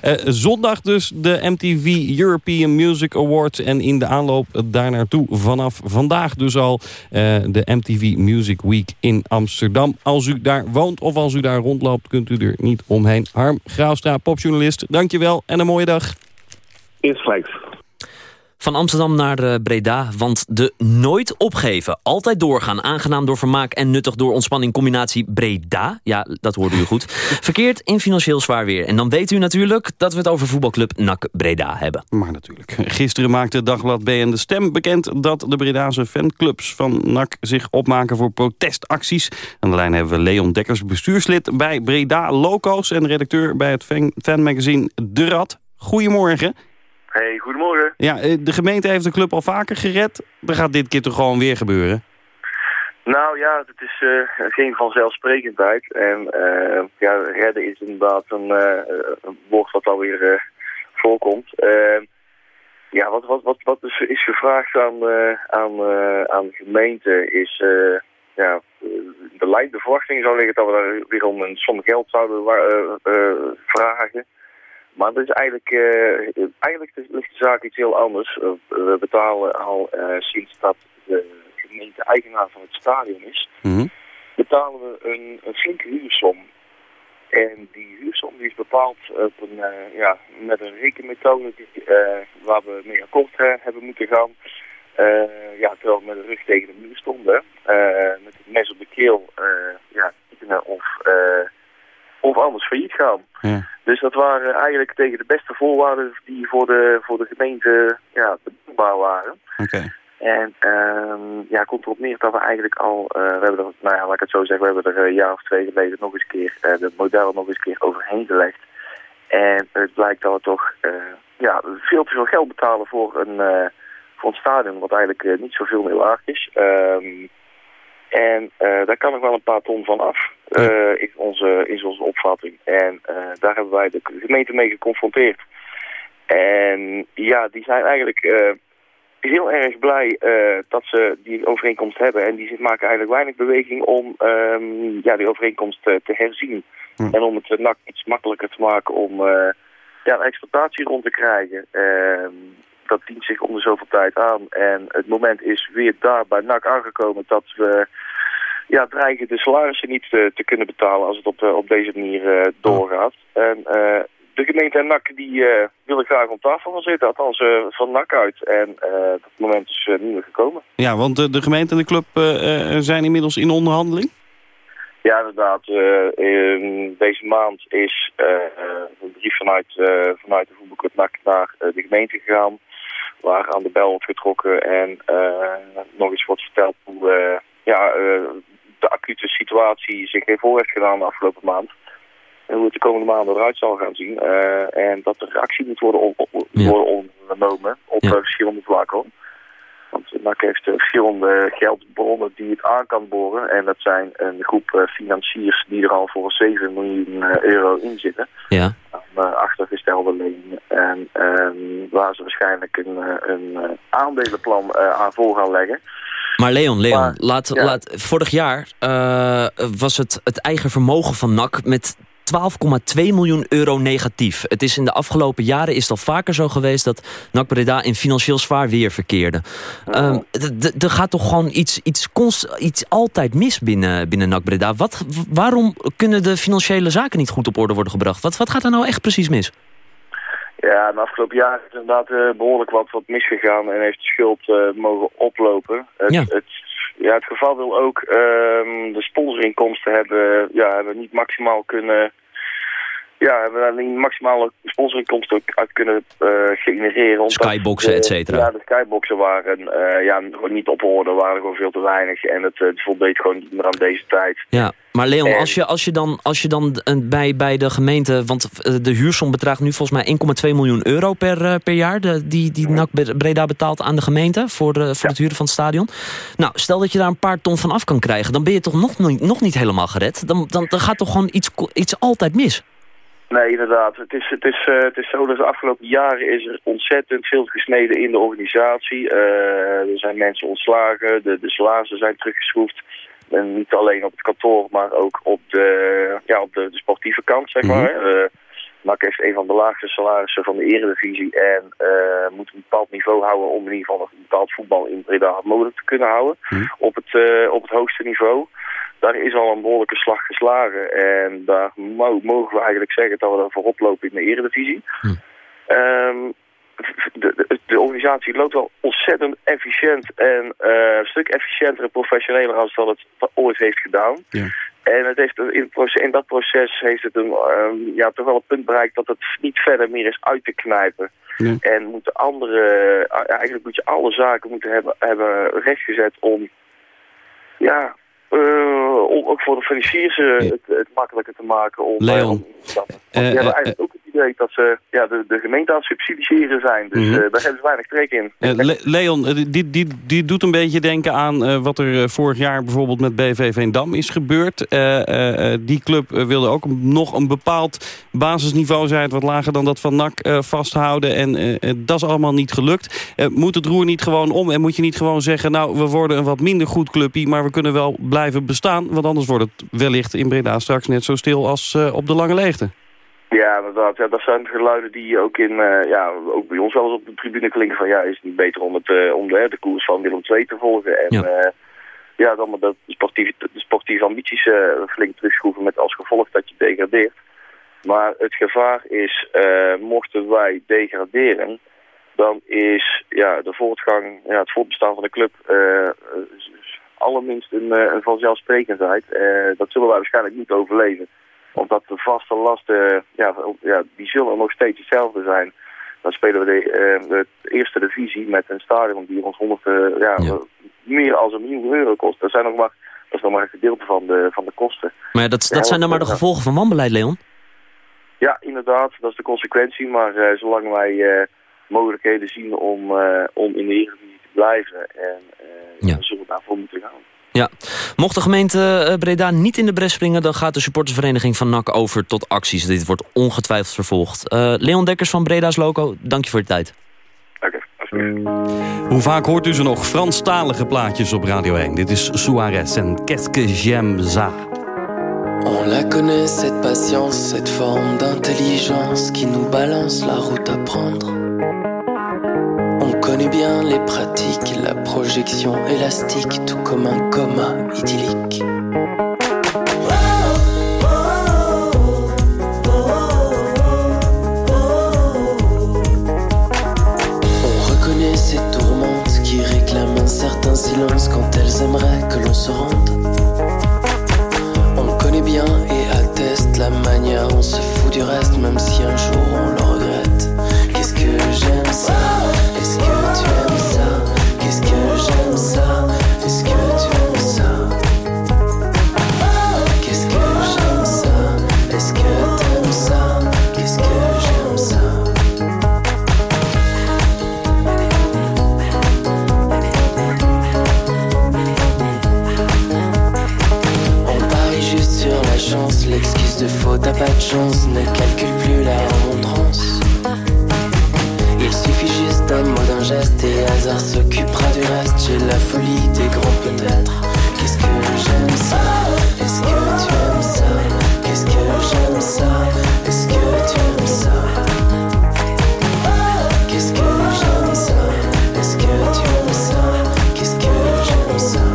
Eh, zondag dus de MTV European Music Awards. En in de aanloop daar naartoe vanaf vandaag dus al eh, de MTV Music Week in Amsterdam. Als u daar woont of als u daar rondloopt, kunt u er niet omheen. Harm Graustra, popjournalist, dankjewel en een mooie dag. Insgelijks. Van Amsterdam naar eh, Breda, want de nooit opgeven, altijd doorgaan... aangenaam door vermaak en nuttig door ontspanning combinatie Breda... ja, dat hoorde u goed, *laughs* verkeert in financieel zwaar weer. En dan weet u natuurlijk dat we het over voetbalclub NAC Breda hebben. Maar natuurlijk. Gisteren maakte Dagblad B en De Stem bekend... dat de Bredaanse fanclubs van NAC zich opmaken voor protestacties. Aan de lijn hebben we Leon Dekkers, bestuurslid bij Breda Loco's... en redacteur bij het fan- fanmagazine De Rad. Goedemorgen. Hey, goedemorgen. Ja, eh, de gemeente heeft de club al vaker gered. Dat gaat dit keer toch gewoon weer gebeuren? Nou ja, het is eh, geen vanzelfsprekendheid. En eh, ja, redden is inderdaad een, eh, een woord wat alweer uh, voorkomt. Eh, ja, wat, wat, wat, wat is, is gevraagd aan, aan, aan de gemeente is... ja, de de verwachting zou liggen dat we daar weer om een som geld zouden vragen. Maar dat is eigenlijk, eh, eigenlijk ligt de zaak iets heel anders. Eh, we betalen al eh, sinds dat de gemeente eigenaar van het stadion is, betalen we een, een flinke huursom. En die huursom die is bepaald op een, ja, met een rekenmethode die, waar we mee akkoord hebben moeten gaan. Eh, ja, terwijl we met de rug tegen de muur stonden. met het mes op de keel ja, tekenen of, eh, of anders failliet gaan. Dus dat waren eigenlijk tegen de beste voorwaarden die voor de, voor de gemeente ja, bedoelbaar waren. Oké. En ehm ja, komt erop neer dat we eigenlijk al, eh, we hebben er, nou ja, laat ik het zo zeggen, we hebben er een jaar of twee geleden nog eens een keer, eh de modellen nog eens een keer overheen gelegd. En het blijkt dat we toch eh, ja, veel te veel geld betalen voor een, eh, voor een stadion, wat eigenlijk eh, niet zoveel meer waard is. Ehm, en eh, daar kan nog wel een paar ton van af, eh, is, onze, is onze opvatting. En eh, daar hebben wij de gemeente mee geconfronteerd. En ja, die zijn eigenlijk heel erg blij dat ze die overeenkomst hebben. En die maken eigenlijk weinig beweging om ehm, ja, die overeenkomst te herzien. En om het NAC iets makkelijker te maken om ja, exploitatie rond te krijgen. Dat dient zich om de zoveel tijd aan. En het moment is weer daar bij NAC aangekomen dat we ja, dreigen de salarissen niet te, te kunnen betalen als het op, eh, op deze manier eh, doorgaat. En eh, de gemeente en NAC die eh, willen graag om tafel gaan zitten, althans eh, van NAC uit. En eh, dat moment is eh, niet meer gekomen. Ja, want de, gemeente en de club eh, eh, zijn inmiddels in onderhandeling? Ja, inderdaad. eh, in deze maand is eh, een brief vanuit, eh, vanuit de voetbalclub NAC naar eh, de gemeente gegaan. Waar aan de bel wordt getrokken en eh, nog eens wordt verteld hoe eh, ja, eh, de acute situatie zich heeft voor heeft gedaan de afgelopen maand. En hoe het de komende maanden eruit zal gaan zien. En dat er actie moet worden, on- on- worden ondernomen op verschillende vlakken. Want NAC heeft verschillende geldbronnen die het aan kan boren. En dat zijn een groep financiers die er al voor 7 miljoen euro in zitten. Ja. En ehm, waar ze waarschijnlijk een, eh, een eh, aandelenplan eh, aan voor gaan leggen. Maar Leon, Leon Maar, laat, ja. laat, vorig jaar was het, het eigen vermogen van NAC met 12,2 miljoen euro negatief. Het is in de afgelopen jaren is het al vaker zo geweest dat NAC Breda in financieel zwaar weer verkeerde. Ehm, Er gaat toch gewoon iets, iets, const, iets altijd mis binnen, binnen NAC Breda. Wat, waarom kunnen de financiële zaken niet goed op orde worden gebracht? Wat, wat gaat er nou echt precies mis? Ja, de afgelopen jaren is inderdaad eh, behoorlijk wat, wat misgegaan en heeft de schuld eh, mogen oplopen. Het, Ja. het, ja, het geval wil ook ehm, de sponsorinkomsten hebben, ja, hebben niet maximaal kunnen... Ja, hebben daar niet maximale sponsorinkomsten ook uit kunnen eh, genereren. Skyboxen, de- et cetera. Ja, de skyboxen waren eh, ja, gewoon niet op orde, waren gewoon veel te weinig. En het, eh, het voldeed gewoon niet meer aan deze tijd. Ja, maar Leon, En- als je, als je dan, als je dan eh, bij, bij de gemeente... want eh, de huursom bedraagt nu volgens mij 1,2 miljoen euro per, eh, per jaar... De, die, die NAC Breda betaalt aan de gemeente voor, de, voor het huren van het stadion. Nou, stel dat je daar een paar ton van af kan krijgen... dan ben je toch nog, niet- nog niet helemaal gered? Dan, dan, dan gaat toch gewoon iets, iets altijd mis? Nee, inderdaad. Het is, het, is, eh, het is zo dat de afgelopen jaren is er ontzettend veel gesneden in de organisatie. Eh, er zijn mensen ontslagen, de, de salarissen zijn teruggeschroefd. En niet alleen op het kantoor, maar ook op de, ja, op de, de sportieve kant, zeg maar. Eh NAC heeft een van de laagste salarissen van de eredivisie en moet een bepaald niveau houden om in ieder geval nog een bepaald voetbal in Breda mogelijk te kunnen houden. Op, het, op het hoogste niveau. Daar is al een behoorlijke slag geslagen en daar mo- mogen we eigenlijk zeggen dat we er voorop lopen in de eredivisie. Ehm, de, de, de organisatie loopt wel ontzettend efficiënt en eh, een stuk efficiënter en professioneler als dat het ooit heeft gedaan. En het heeft, in, in dat proces heeft het een, ehm, ja, toch wel een punt bereikt dat het niet verder meer is uit te knijpen. En moeten andere, eh, eigenlijk moet je alle zaken moeten hebben, hebben rechtgezet om, ja, om ook voor de financiers eh, het, het makkelijker te maken. Om, Leon. eh, om te stappen. Want Eh, die hebben eh, eigenlijk ook het idee dat ze ja, de, de gemeente aan het subsidiëren zijn. Dus Mhm. eh, daar hebben ze weinig trek in. Eh, Le- Leon, eh, die, die, die doet een beetje denken aan eh, wat er eh, vorig jaar bijvoorbeeld met BV Veendam is gebeurd. Eh, eh, eh, die club eh, wilde ook nog een bepaald basisniveau zijn, wat lager dan dat van NAC, eh, vasthouden. En eh, eh, dat is allemaal niet gelukt. Eh, moet het roer niet gewoon om en moet je niet gewoon zeggen, nou we worden een wat minder goed clubje, maar we kunnen wel blijven bestaan. Want anders wordt het wellicht in Breda straks net zo stil als eh, op de lange leegte. Ja, inderdaad. Ja, dat zijn geluiden die ook, in, eh, ja, ook bij ons wel eens op de tribune klinken van ja, is het niet beter om, het, eh, om de, de koers van Willem II te volgen. En ja, ja dan maar dat de sportieve, de sportieve ambities eh, flink terugschroeven met als gevolg dat je degradeert. Maar het gevaar is, eh, mochten wij degraderen, dan is ja, de voortgang, ja, het voortbestaan van de club eh, allerminst een, eh, een vanzelfsprekendheid. Eh, dat zullen wij waarschijnlijk niet overleven. Omdat de vaste lasten, ja, ja, die zullen nog steeds hetzelfde zijn. Dan spelen we de, eh, de eerste divisie met een stadion die ons 100, eh, ja, meer als een miljoen euro kost. Dat, zijn nog maar, dat is nog maar een gedeelte van de, van de kosten. Maar dat, Ja, dat zijn dan maar de gevolgen van wanbeleid, Leon. Ja, inderdaad, dat is de consequentie. Maar eh, zolang wij mogelijkheden zien om, om in de Eredivisie te blijven, en, dan zullen we daarvoor moeten gaan. Ja. Mocht de gemeente eh, Breda niet in de bres springen... dan gaat de supportersvereniging van NAC over tot acties. Dit wordt ongetwijfeld vervolgd. Eh, Leon Dekkers van Breda's Loco, dank je voor je tijd. Hoe vaak hoort u ze nog Franstalige plaatjes op Radio 1? Dit is Suarez en Qu'est-ce que j'aime ça. On la connaît, cette patience, cette forme d'intelligence qui nous balance la route à prendre. Les pratiques, la projection élastique, tout comme un coma idyllique. On reconnaît ces tourmentes qui réclament un certain silence quand elles aimeraient que l'on se rende. On connaît bien et atteste la manière, on se fout du reste, même si un jour on le regrette. Qu'est-ce que j'aime ça? Chance ne calcule plus la remontrance. Il suffit juste d'un mot, d'un geste et hasard s'occupera du reste. J'ai la folie des grands peut-être. Qu'est-ce que j'aime ça? Est-ce que tu aimes ça? Qu'est-ce que j'aime ça? Est-ce que tu aimes ça? Qu'est-ce que j'aime ça? Est-ce que tu aimes ça? Qu'est-ce que j'aime ça?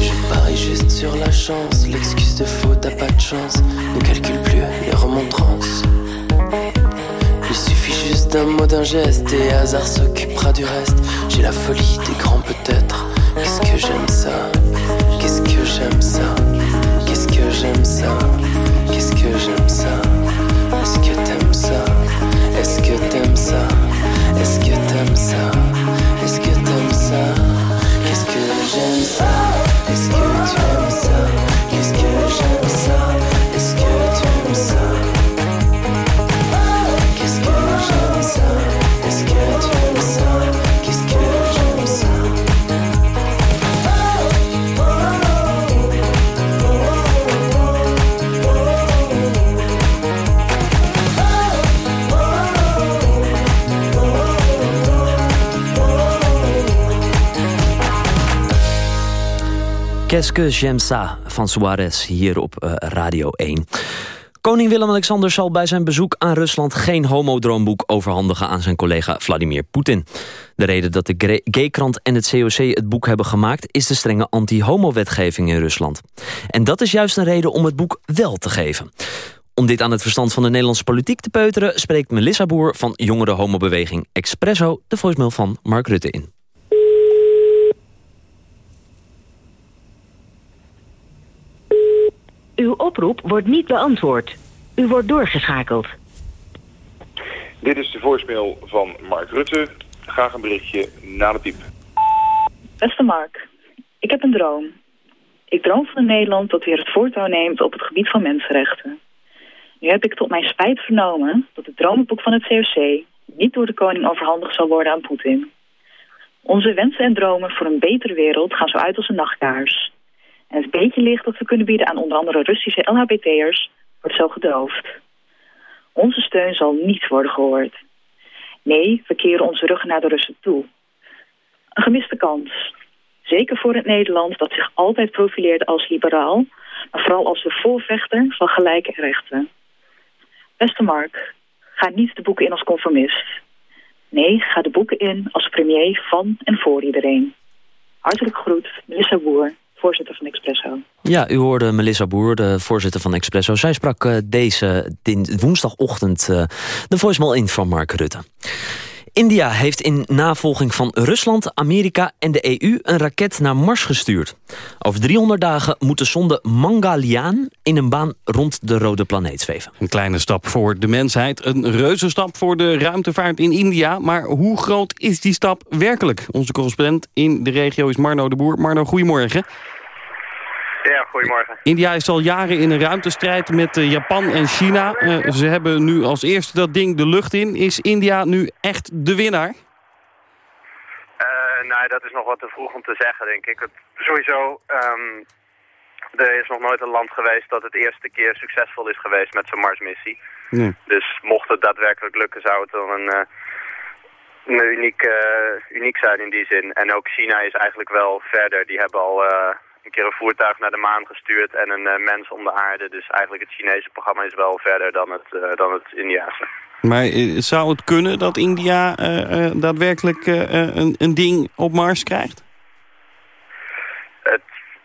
Je parie juste sur la chance, l'excuse de faute à pas ne calcule plus les remontrances. Il suffit juste d'un mot, d'un geste, et hasard s'occupera du reste. J'ai la folie des grands peut-être. Qu'est-ce que j'aime ça J'aime ça van Suarez hier op eh, Radio 1. Koning Willem-Alexander zal bij zijn bezoek aan Rusland... geen homodroomboek overhandigen aan zijn collega Vladimir Poetin. De reden dat de Gaykrant en het COC het boek hebben gemaakt... is de strenge anti-homo-wetgeving in Rusland. En dat is juist een reden om het boek wel te geven. Om dit aan het verstand van de Nederlandse politiek te peuteren... spreekt Melissa Boer van jongere homobeweging Expresso... de voicemail van Mark Rutte in. Uw oproep wordt niet beantwoord. U wordt doorgeschakeld. Dit is de voicemail van Mark Rutte. Graag een berichtje na de piep. Beste Mark, ik heb een droom. Ik droom van een Nederland dat weer het voortouw neemt op het gebied van mensenrechten. Nu heb ik tot mijn spijt vernomen dat het dromenboek van het COC niet door de koning overhandigd zal worden aan Poetin. Onze wensen en dromen voor een betere wereld gaan zo uit als een nachtkaars. En het beetje licht dat we kunnen bieden aan onder andere Russische LHBT'ers wordt zo gedoofd. Onze steun zal niet worden gehoord. Nee, we keren onze ruggen naar de Russen toe. Een gemiste kans. Zeker voor het Nederland dat zich altijd profileert als liberaal, maar vooral als de voorvechter van gelijke rechten. Beste Mark, ga niet de boeken in als conformist. Nee, ga de boeken in als premier van en voor iedereen. Hartelijk groet, Melissa Boer, voorzitter van Expresso. Ja, u hoorde Melissa Boer, de voorzitter van Expresso. Zij sprak eh, deze woensdagochtend eh, de voicemail in van Mark Rutte. India heeft in navolging van Rusland, Amerika en de EU een raket naar Mars gestuurd. Over 300 dagen moet de zonde Mangalyaan in een baan rond de rode planeet zweven. Een kleine stap voor de mensheid, een reuzenstap voor de ruimtevaart in India. Maar hoe groot is die stap werkelijk? Onze correspondent in de regio is Marno de Boer. Marno, goedemorgen. Ja, goedemorgen. India is al jaren in een ruimtestrijd met eh, Japan en China. Eh, ze hebben nu als eerste dat ding de lucht in. Is India nu echt de winnaar? Eh, nou, dat is nog wat te vroeg om te zeggen, denk ik. Het, sowieso, ehm, er is nog nooit een land geweest dat het eerste keer succesvol is geweest met zijn Marsmissie. Nee. Dus mocht het daadwerkelijk lukken, zou het dan een, een uniek, uniek zijn in die zin. En ook China is eigenlijk wel verder. Die hebben al een keer een voertuig naar de maan gestuurd en een eh, mens om de aarde. Dus eigenlijk het Chinese programma is wel verder dan het, eh, dan het Indiase. Maar eh, zou het kunnen dat India daadwerkelijk een, een ding op Mars krijgt?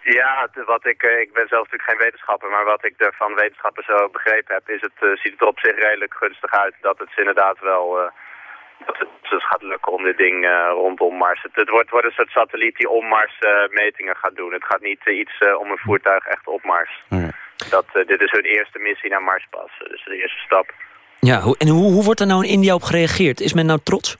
Ja, wat ik, ik ben zelf natuurlijk geen wetenschapper, maar wat ik er van wetenschappers zo begrepen heb, is het, ziet het er op zich redelijk gunstig uit dat het inderdaad wel dat het dus gaat lukken om dit ding eh, rondom Mars. Het, het wordt, wordt een soort satelliet die om Mars eh, metingen gaat doen. Het gaat niet eh, iets eh, om een voertuig echt op Mars. Dat, eh, dit is hun eerste missie naar Mars pas, dus de eerste stap. Ja, hoe- en hoe, hoe wordt er nou in India op gereageerd? Is men nou trots?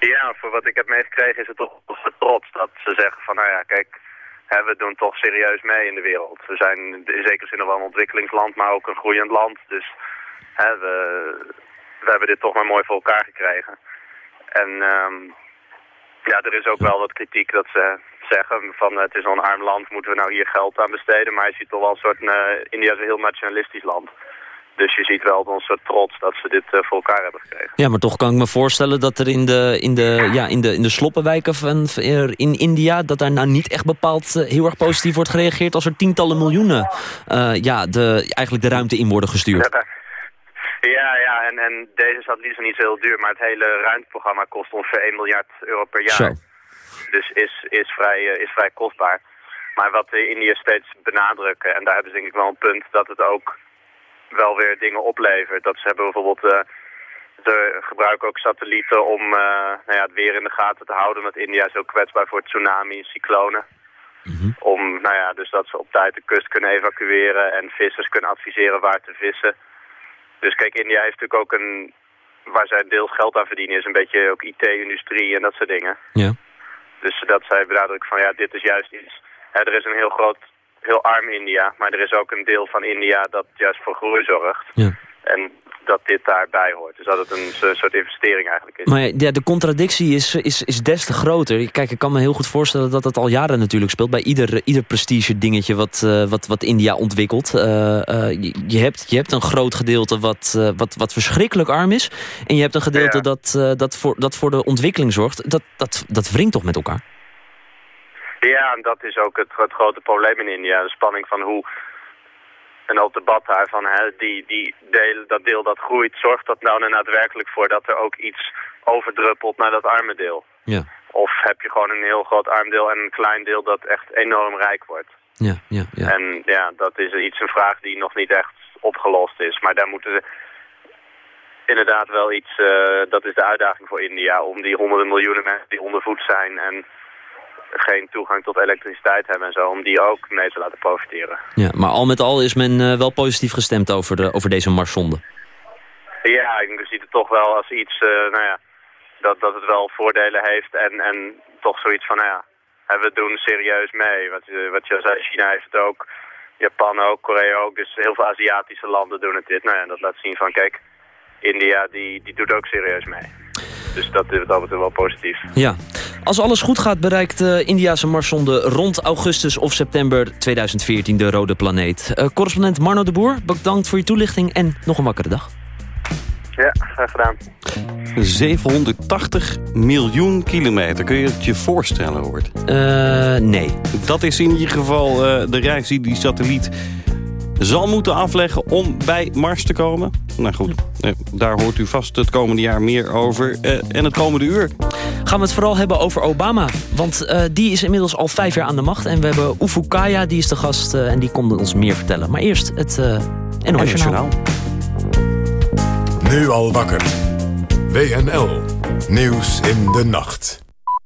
Ja, voor wat ik heb meegekregen is het toch toch trots dat ze zeggen van nou ja, kijk, hè, we doen toch serieus mee in de wereld. We zijn in zekere zin nog wel een ontwikkelingsland, maar ook een groeiend land. Dus hè, we, we hebben dit toch maar mooi voor elkaar gekregen. En ehm, ja, er is ook wel wat kritiek dat ze zeggen van het is al een arm land, moeten we nou hier geld aan besteden. Maar je ziet toch wel een soort, eh, India is een heel nationalistisch land. Dus je ziet wel een soort trots dat ze dit eh, voor elkaar hebben gekregen. Ja, maar toch kan ik me voorstellen dat er in de, in de, ja, in de, in de sloppenwijken van, in India... dat daar nou niet echt bepaald eh, heel erg positief wordt gereageerd... als er tientallen miljoenen eh, ja, de, eigenlijk de ruimte in worden gestuurd. Ja, ja, en, en deze satelliet is niet zo heel duur, maar het hele ruimteprogramma kost ongeveer 1 miljard euro per jaar. Zo. Dus is, is, vrij, eh, is vrij kostbaar. Maar wat de Indië steeds benadrukken, en daar hebben ze denk ik wel een punt, dat het ook wel weer dingen oplevert. Dat ze hebben bijvoorbeeld, eh ze gebruiken ook satellieten om eh, nou ja, het weer in de gaten te houden, omdat India is ook kwetsbaar voor tsunami, cyclonen. Om, nou ja, dus dat ze op tijd de kust kunnen evacueren en vissers kunnen adviseren waar te vissen. Dus kijk, India heeft natuurlijk ook een, waar zij deels geld aan verdienen, is een beetje ook IT-industrie en dat soort dingen. Ja. Dus dat zij benadrukken van ja, dit is juist iets. Hè, er is een heel groot, heel arm India, maar er is ook een deel van India dat juist voor groei zorgt. Ja. En dat dit daarbij hoort. Dus dat het een so- soort investering eigenlijk is. Maar ja, de contradictie is, is, is des te groter. Kijk, ik kan me heel goed voorstellen dat dat al jaren natuurlijk speelt... bij ieder, ieder prestige dingetje wat, eh, wat, wat India ontwikkelt. Eh, eh, je, hebt, je hebt een groot gedeelte wat, wat, wat verschrikkelijk arm is... en je hebt een gedeelte Ja. dat, dat, voor, dat voor de ontwikkeling zorgt. Dat, dat, dat wringt toch met elkaar? Ja, en dat is ook het, het grote probleem in India. De spanning van hoe... En ook debat daar van hè, die, die deel, dat deel dat groeit, zorgt dat nou er daadwerkelijk voor dat er ook iets overdruppelt naar dat arme deel? Ja. Of heb je gewoon een heel groot arm deel en een klein deel dat echt enorm rijk wordt? Ja, ja, ja. En ja, dat is iets, een vraag die nog niet echt opgelost is. Maar daar moeten ze inderdaad wel iets, eh, dat is de uitdaging voor India, om die honderden miljoenen mensen die ondervoed zijn en geen toegang tot elektriciteit hebben en zo, om die ook mee te laten profiteren. Ja, maar al met al is men eh, wel positief gestemd over, de, over deze Marszonde. Ja, ik zie het toch wel als iets, eh, nou ja, dat, dat het wel voordelen heeft en, en toch zoiets van, nou ja, we doen serieus mee. Wat, je- wat je al zei, China heeft het ook, Japan ook, Korea ook, dus heel veel Aziatische landen doen het dit. Nou ja, dat laat zien van, kijk, India die, die doet ook serieus mee. Dus dat is wat dat wel positief. Ja. Als alles goed gaat bereikt de Indiase Marszonde rond augustus of september 2014 de rode planeet. Eh, correspondent Marno de Boer, bedankt voor je toelichting en nog een wakkere dag. Ja, graag gedaan. 780 miljoen kilometer. Kun je het je voorstellen, hoort? Eh, nee. Dat is in ieder geval eh, de reis die die satelliet zal moeten afleggen om bij Mars te komen? Nou goed, eh, daar hoort u vast het komende jaar meer over. eh, en het komende uur. Gaan we het vooral hebben over Obama. Want eh, die is inmiddels al vijf jaar aan de macht. En we hebben Ufu Kaya, die is de gast eh, en die komt ons meer vertellen. Maar eerst het uh, NOS Journaal. Nu al wakker. WNL. Nieuws in de nacht.